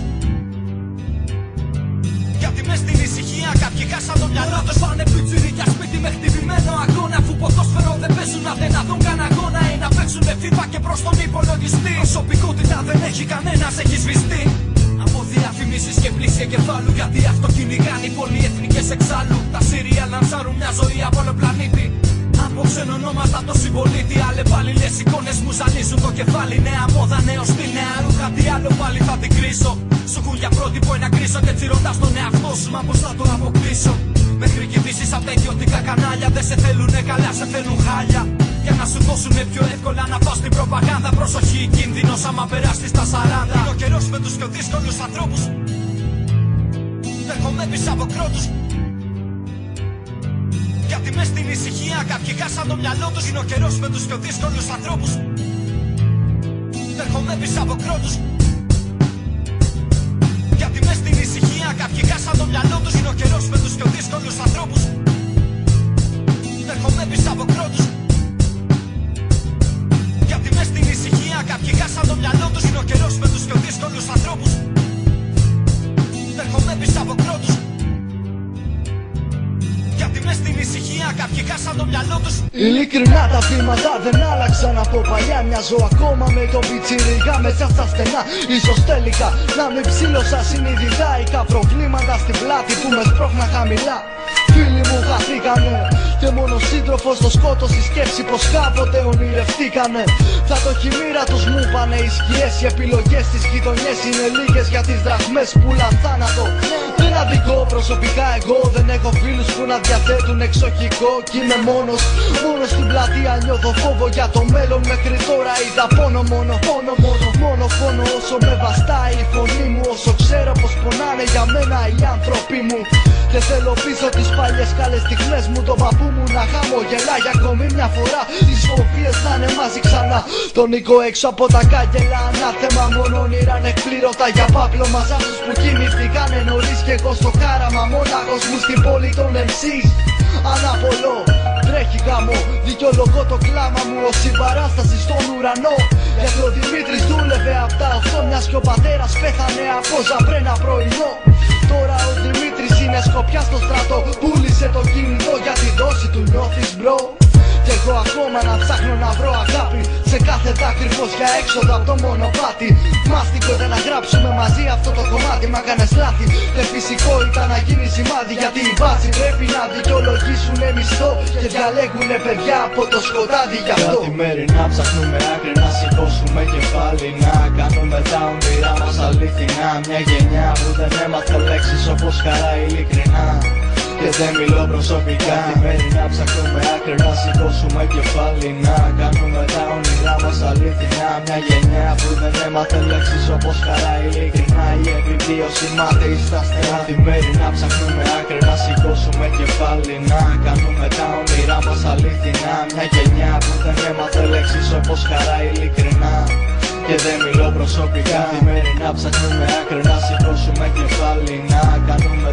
Γιατί μες στην ησυχία κάποιοι χάσαν το μυαλό τους. Πάνε πιτσιρίκια σπίτι με χτυπημένο αγώνα. Αφού ποδόσφαιρο δεν παίζουν αυτέ να δουν καν αγώνα. Ή να παίξουν FIFA και προς τον υπολογιστή. Προσωπικότητα δεν έχει κανένας, έχει σβηστεί. Από διαφημίσεις και πλήση εγκεφάλου Γιατί αυτό κυνηγάνε οι πολυεθνικές εξάλλου. Τα σύριαλ λανσάρουν μια ζωή από άλλο πλανήτη Από ξενονόματα το συμπολίτη Άλλε πάλι λες εικόνες μου ζαλίζουν το κεφάλι. Νέα μόδα, νέος στη νέα ρούχα Τι άλλο πάλι θα την κρίσω. Σου έχουν για πρότυπο ένα κρίσω Και έτσι ρωτάς τον εαυτό σου Μα πως θα το αποκλείσω Μέχρι και δύσεις απ' τα ιδιωτικά κανάλια Δεν σε θέλουνε καλά, σε θέλουν χάλια. Για να σου δώσουνε πιο εύκολα να πας στην προπαγάνδα Προσοχή, κίνδυνος άμα περάσεις τα 40 Είναι ο καιρός με τους πιο δύσκολους ανθρώπους. Έρχομαι πίσω από κρότους Γιατί μες στην ησυχία κάποιοι χάσαν το μυαλό τους. Είναι ο καιρός με τους πιο δύσκολους ανθρώπους. Έρχομαι πίσω από κρότους. Γιατί μες στην ησυχία κάποιοι χάσαν το μυαλό τους. Είναι ο καιρός με τους πιο δύσκολους ανθρώπους. Έρχομαι πίσω από κρότους. Γιατί μες στην ησυχία κάποιοι χάσαν το μυαλό τους. Είναι ο καιρός με τους πιο δύσκολους ανθρώπους. Έρχομαι πίσω από κρότους Γιατί μες στην ησυχία κάποιοι χάσαν το μυαλό τους. Ειλικρινά τα βήματα δεν άλλαξαν από παλιά. Μοιάζω ακόμα με τον πιτσιριγά μέσα στα στενά. Ίσως τελικά να με ψήλωσα συνειδητά. Είχα προβλήματα στην πλάτη που με σπρώχνα χαμηλά Φίλοι μου χαθήκανε και μόνο σύντροφος το σκότωσε η σκέψη πως κάποτε ονειρευτήκανε. Θα το χειμήρα τους μου πάνε οι σκιές Οι επιλογές στις γειτονιές είναι λίγες για τις δραχμές που θάνατο. Δεν αδικό προσωπικά εγώ δεν έχω φίλους που να διαθέτουν εξοχικό Κι είμαι μόνος, μόνος στην πλατεία νιώθω φόβο για το μέλλον Μέχρι τώρα είδα πόνο. Μόνο, πόνο μόνο, μόνο φόνο Όσο με βαστάει η φωνή μου, όσο ξέρω πως πονάνε για μένα οι άνθρωποι μου Και θέλω πίσω τις παλιές καλές στιγμές μου. Τον παππού μου να χαμογελά για ακόμη μια φορά. Τις φοβίες να είναι μαζί ξανά. Τον οίκο έξω από τα κάγκελα Ανάθεμα. Μόνο όνειρα ανεκπλήρωτα για πάπλο Μας αυτούς που κοιμηθήκανε νωρίς και εγώ στο χάραμα. Μόναχος μου στην πόλη των MC's Αναπολώ Τρέχει γάμο, δικαιολογώ το κλάμα μου ως συμπαράσταση στον ουρανό. Γιατί ο Δημήτρης δούλευε απ' τα οχτώ Μιας και ο πατέρας πέθανε από ζαμπρένα πρωινό. Τώρα ο Δημήτρης είναι σκοπιάς στο στρατό. Πούλησε το κινητό για τη δόση του νιώθεις μπρο Κι εγώ ακόμα να ψάχνω να βρω αγάπη Σε κάθε δάκρυ φως για έξοδο από το μονοπάτι Μάστικο ήταν να γράψουμε μαζί αυτό το κομμάτι Μα κάνες λάθη και φυσικό ήταν να γίνει σημάδι Γιατί οι μπάτσοι πρέπει να δικαιολογήσουνε μισθό Και διαλέγουνε παιδιά από το σκοτάδι. Γι' αυτό Καθημερινά ψάχνουμε άκρη να σηκώσουμε κεφάλι Να κάνουμε τα όνειρά μας αληθινά. Μια γενιά που δεν έμαθε λέξεις όπως χαρά ειλικρινά και δεν μιλώ προσωπικά Καθημερινά ψάχνουμε άκρη να σηκώσουμε κεφάλι Να κάνουμε τα όνειρά μας αληθινά. Μια γενιά που δεν έμαθε λέξεις όπως χαρά ειλικρινά Η επιβίωση μάθει στα στενά Καθημερινά ψάχνουμε άκρη να σηκώσουμε κεφάλι Να κάνουμε τα όνειρά μας αληθινά. Μια γενιά που δεν έμαθε λέξεις όπως χαρά ειλικρινά. Και δεν μιλώ προσωπικά Καθημερινά ψάχνουμε άκρη να σηκώσουμε κεφάλι Να κάνουμε τα όνειρά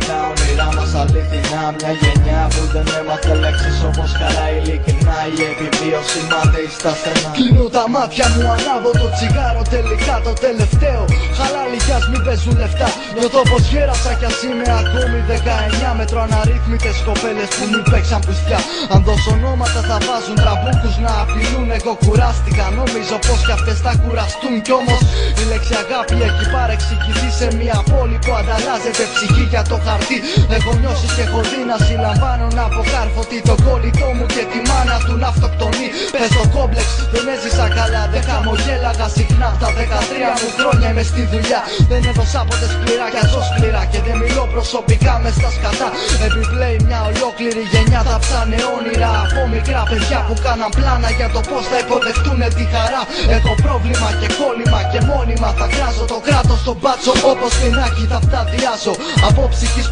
μας αληθινά Μια γενιά που δεν έμαθε λέξεις όπως χαρά ειλικρινά. Η επιβίωση μάθει στα στενά. Κλείνω τα μάτια μου, ανάβω το τσιγάρο τελικά το τελευταίο. Χαλάλι κι ας μην παίζουν λεφτά. Νιώθω πως γέρασα κι ας είμαι ακόμη 19 Μέτρο αναρρύθμιτες κοπέλες που μου παίξαν πουστιά. Αν δώσω ονόματα θα βάζουν τραμπούκους να απειλούν. Εγώ κουράστηκα νομίζω πως κι αυτές θα κουραστούν. Κι όμως η λέξη αγάπη έχει παρεξηγηθεί σε μια πόλη που ανταλλάζεται ψυχή για το χαρτί Έχω νιώσει και έχω δει να συλλαμβάνω να αποκάρφωτη το κόλλητό μου και τη μάνα του να αυτοκτονεί Πες το κόμπλεξ δεν έζησα καλά δεν χαμογέλαγα συχνά. Τα 13 μου χρόνια είμαι στη δουλειά. Δεν έδωσα ποτέ σκληρά κι ζω σκληρά Και δεν μιλώ προσωπικά μες στα σκατά. Επιπλέει μια ολόκληρη γενιά θα ψάνε όνειρα Από μικρά παιδιά που κάναν πλάνα για το πως θα υποδεχτούν τη χαρά. Έχω πρόβλημα και κόλλημα και μόνιμα Θα κράζω το κράτος στον μπάτσο όπως πινάκι θα φταδιάσω Από ψυχής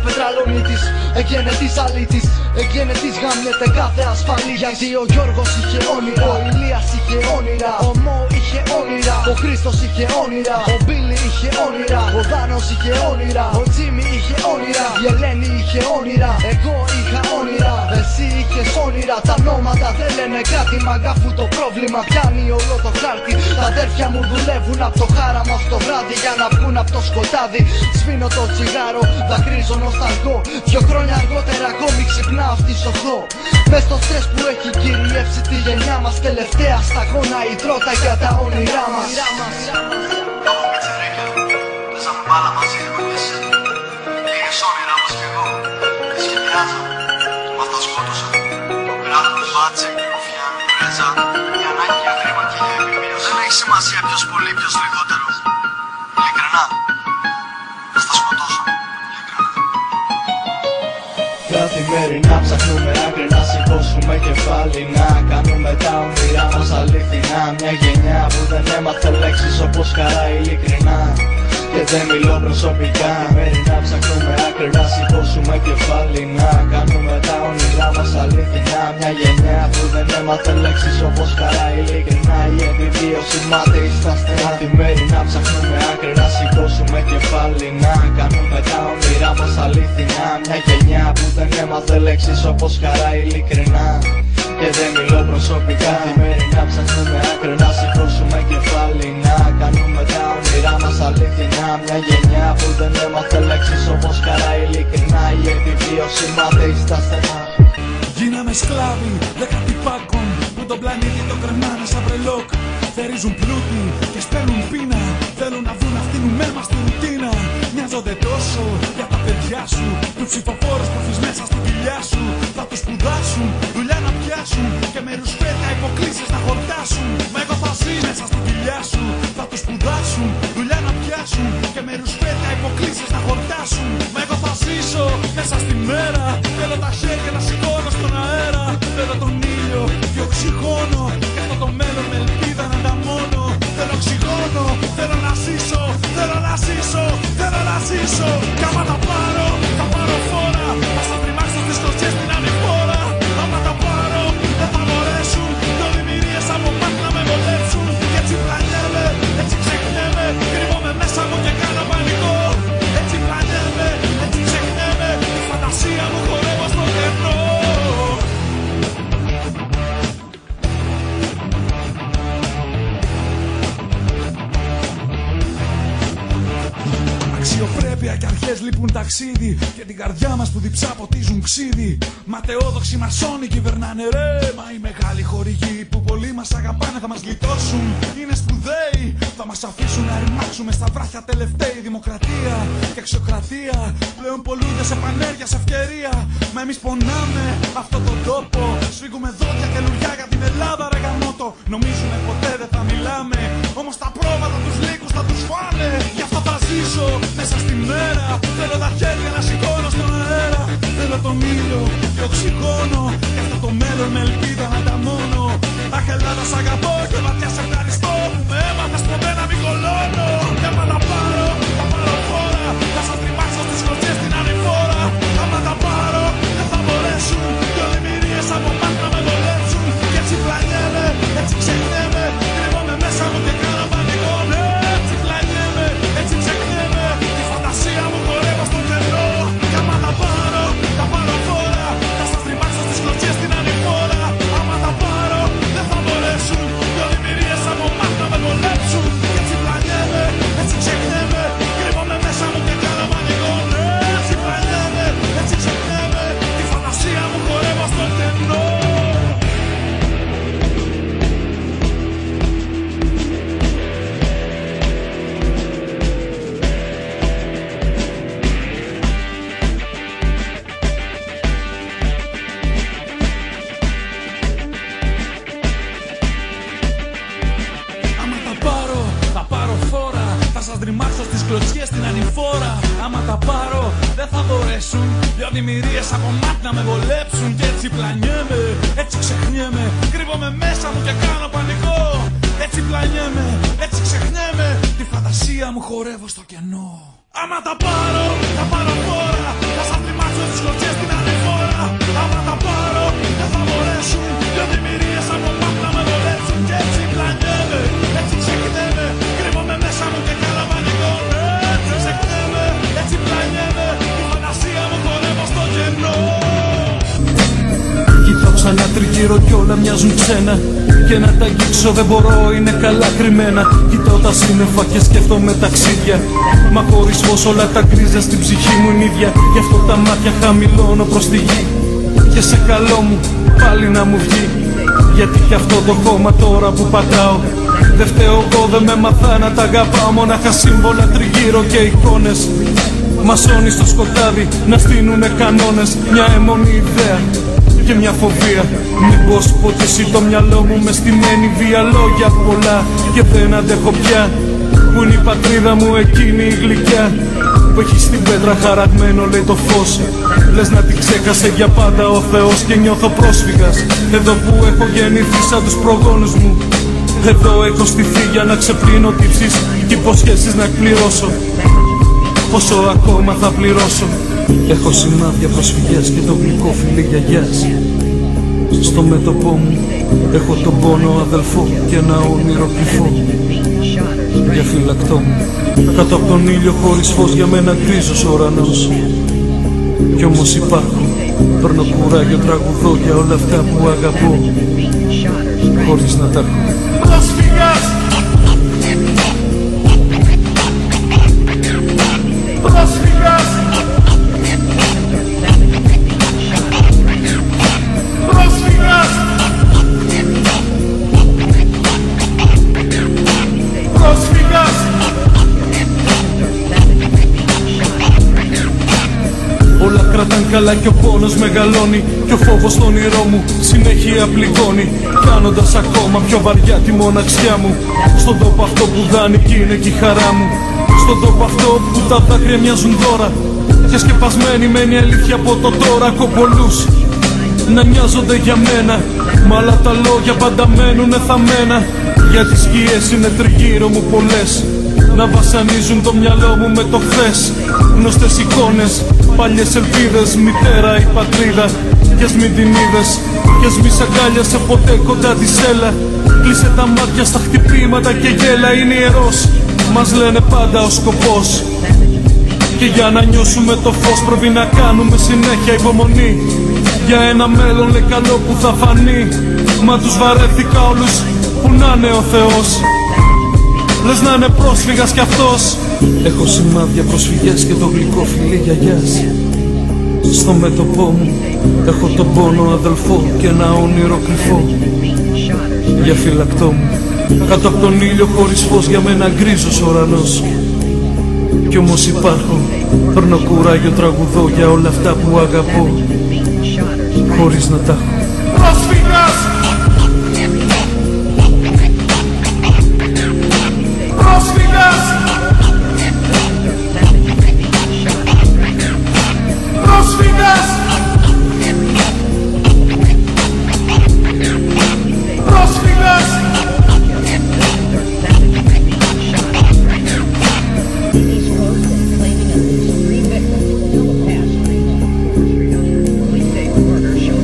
πετραλονίτης Εγένετης αλήτης Εγένετης γάμιεται κάθε ασφαλή Γιατί ο Γιώργος είχε όνειρα Ο Ηλίας είχε όνειρα Ο Μω είχε όνειρα Ο Χρήστος είχε όνειρα Ο Μπίλι είχε όνειρα Ο Δάνος είχε όνειρα Ο Τζίμι είχε όνειρα Η Ελένη είχε όνειρα Εγώ είχα όνειρα Εσύ είχες όνειρα. Τα νόματα δεν λένε κάτι Μαγκά αφού το πρόβλημα. Πιάνει όλο το χάρτη Τα αδέρφια μου δουλεύουν από το χάραμα. Στο βράδυ Για να βγουν από το σκοτάδι Σβήνω το τσιγάρο, δακρύζω νοσταλγό Δυο χρόνια αργότερα ακόμη ξυπνάω στη σοχό Μες στο στρες που έχει κυριεύσει τη γενιά μας. Τελευταία σταγόνα η τρότα για τα όνειρά μας. Παίζαμε μπάλα μαζί εγώ και εσύ. Είχες όνειρα όπως κι εγώ. Και σχεδιάζα Μα αυτά σκότωσα. Το κράτος, μπάτσεκ, ρουφιάν, πρέτζα Η ανάγκη για χρήμα και για επιβίωση Δεν έχει σημασία ποιος πολύ, ποιος λιγότερο. Ειλικρινά Καθημερινά ψάχνουμε άκρη να σηκώσουμε κεφάλι Να κάνουμε τα όνειρά μας αληθινά. Μια γενιά που δεν έμαθε λέξεις όπως χαρά ειλικρινά. Και δεν μιλώ προσωπικά. Καθημερινά ψάχνουμε άκρη να σηκώσουμε κεφάλι Να κάνουμε τα όνειρά μας αληθινά. Μια γενιά που δεν έμαθε λέξεις όπως χαρά ειλικρινά. Η επιβίωση μάται στα στενά Καθημερινά ψάχνουμε δεν έμαθε λέξεις όπως χαρά ειλικρινά. Και δεν μιλώ προσωπικά. Καθημερινά ψάχνουμε άκρη να σηκώσουμε κεφάλι Να κάνουμε τα όνειρά μας αληθινά. Μια γενιά που δεν έμαθε λέξεις όπως χαρά ειλικρινά. Η επιβίωση μάθει στα στενά. Γίναμε σκλάβοι δεκατή πάκων που τον πλανήτη το κρεμάνε σαν βρελόκ. Θερίζουν πλούτη και σπέρνουν πείνα. Θέλουν να δουν αυτήν αίμα στη ρουτίνα. Νοιάζονται τόσο για τα παιδιά σου. Τους ψηφοφόρους που έχεις μέσα στην κοιλιά σου. Θα τους σπουδάσουν, δουλειά να πιάσουν. Και με ρουσφέτα υποκλήσεις να χορτάσουν. Μα εγώ θα ζει μέσα στην κοιλιά σου. Θα τους σπουδάσουν, δουλειά να πιάσουν. Και με ρουσφέτα υποκλήσεις να χορτάσουν. Μα εγώ θα ζήσω μέσα στη μέρα. Θέλω τα χέρια να σηκώνω στον αέρα. Θέλω τον ήλιο και οξυγόνο. Και αυτό το μέλλον με ελπίδα να ανταμώνω. Θέλω οξυγόνο, θέλω να ζήσω. Θέλω να ζήσω, θέλω να ζήσω. Κι άμα τα πάρω, θα πάρω φόρα. Θα στα τριμάξω στις κλωτσιές Αξιοπρέπεια και αρχές λείπουν ταξίδι Και την καρδιά μας που διψά ποτίζουν ξύδι. Ματαιόδοξοι μασόνοι κυβερνάνε ρε Μα οι μεγάλοι χορηγοί που πολλοί μας αγαπάνε θα μας γλιτώσουν. Είναι σπουδαίοι Θα μας αφήσουν να ρημάξουμε στα βράχια τελευταίοι Δημοκρατία. Και αξιοκρατία Πλέον πολλούνται σε πανέργεια, σε ευκαιρία. Μα εμείς πονάμε αυτόν τον τόπο Σφίγγουμε δόντια και λουριά για την Ελλάδα ρε γαμότο Νομίζουμε ποτέ δεν θα μιλάμε Όμως τα πρόβατα τους λύκους θα τους φάνε. Γι' αυτό θα ζήσω μέσα στη μέρα. Θέλω τα χέρια να σηκώνω στον αέρα. Θέλω τον ήλιο και οξυγόνο. Και αυτό το μέλλον με ελπίδα να ανταμώνω Αχ Ελλάδα σ' αγαπώ και βαθιά σε ευχαριστώ Που με έμαθες ποτέ να μην κολώνω. Και όλα τα γκρίζα στην ψυχή μου είναι ίδια. Γι' αυτό τα μάτια χαμηλώνω προς τη γη. Και σε καλό μου πάλι να μου βγει. Γιατί κι αυτό το χώμα τώρα που πατάω. Δεν φταίω εγώ δεν με μαθά να τα αγαπάω. Μονάχα σύμβολα τριγύρω και εικόνες. Μασόνι στο σκοτάδι να στείνουνε κανόνες. Μια αιμονή ιδέα και μια φοβία. Μήπως ποτίσει το μυαλό μου μες στημένη βία. Λόγια πολλά και δεν αντέχω πια. Που είναι η πατρίδα μου εκείνη η γλυκιά Που έχει στην πέτρα χαραγμένο λέει το φως. Λες να την ξέχασε για πάντα ο Θεός Και νιώθω πρόσφυγας. Εδώ που έχω γεννηθεί σαν τους προγόνους μου. Εδώ έχω στηθεί για να ξεπλύνω τύψεις και υποσχέσεις να εκπληρώσω. Πόσο ακόμα θα πληρώσω. Έχω σημάδια προσφυγιάς και το γλυκό φιλί γιαγιάς. Στο μέτωπό μου έχω τον πόνο αδελφό και ένα όνειρο κρυφό Για φυλακτό μου. Κάτω από τον ήλιο χωρίς φως για μένα γκρίζος ο ουρανός. Κι όμως υπάρχω Παίρνω κουράγιο τραγουδό για όλα αυτά που αγαπώ Χωρίς να τα έχω κρατάν καλά και ο πόνος μεγαλώνει Και ο φόβος στον όνειρό μου συνέχεια πληγώνει. Κάνοντας ακόμα πιο βαριά τη μοναξιά μου Στον τόπο αυτό που δάνει κι είναι και η χαρά μου. Στον τόπο αυτό που τα δάκρυα μοιάζουν δώρα Και σκεπασμένη μένει η αλήθεια από το τώρα. Κομπολούς να νοιάζονται για μένα Μ' άλλα τα λόγια πάντα μένουνε θαμμένα Γιατί σκιές είναι τριγύρω μου πολλές Να βασανίζουν το μυαλό μου με το χθες. Γνωστές εικόνες, παλιές ελπίδες Μητέρα η πατρίδα. Κι ας μην την είδες Κι ας μη σ' αγκάλιασε ποτέ κοντά της έλα Κλείσε τα μάτια στα χτυπήματα και γέλα είναι ιερός. Μας λένε πάντα ο σκοπός. Και για να νιώσουμε το φως πρέπει να κάνουμε συνέχεια υπομονή. Για ένα μέλλον λέει καλό που θα φανεί. Μα τους βαρέθηκα όλους που να είναι ο Θεός Λες να είναι πρόσφυγας κι αυτός. Έχω σημάδια προσφυγές και το γλυκό φιλί γιαγιάς. Στο μέτωπό μου έχω τον πόνο αδελφό και ένα όνειρο κρυφό. Για φυλακτό μου Κάτω από τον ήλιο χωρίς φως για μένα γκρίζος ουρανός. Κι όμως υπάρχω Παίρνω κουράγιο τραγουδό για όλα αυτά που αγαπώ. Χωρίς να τα έχω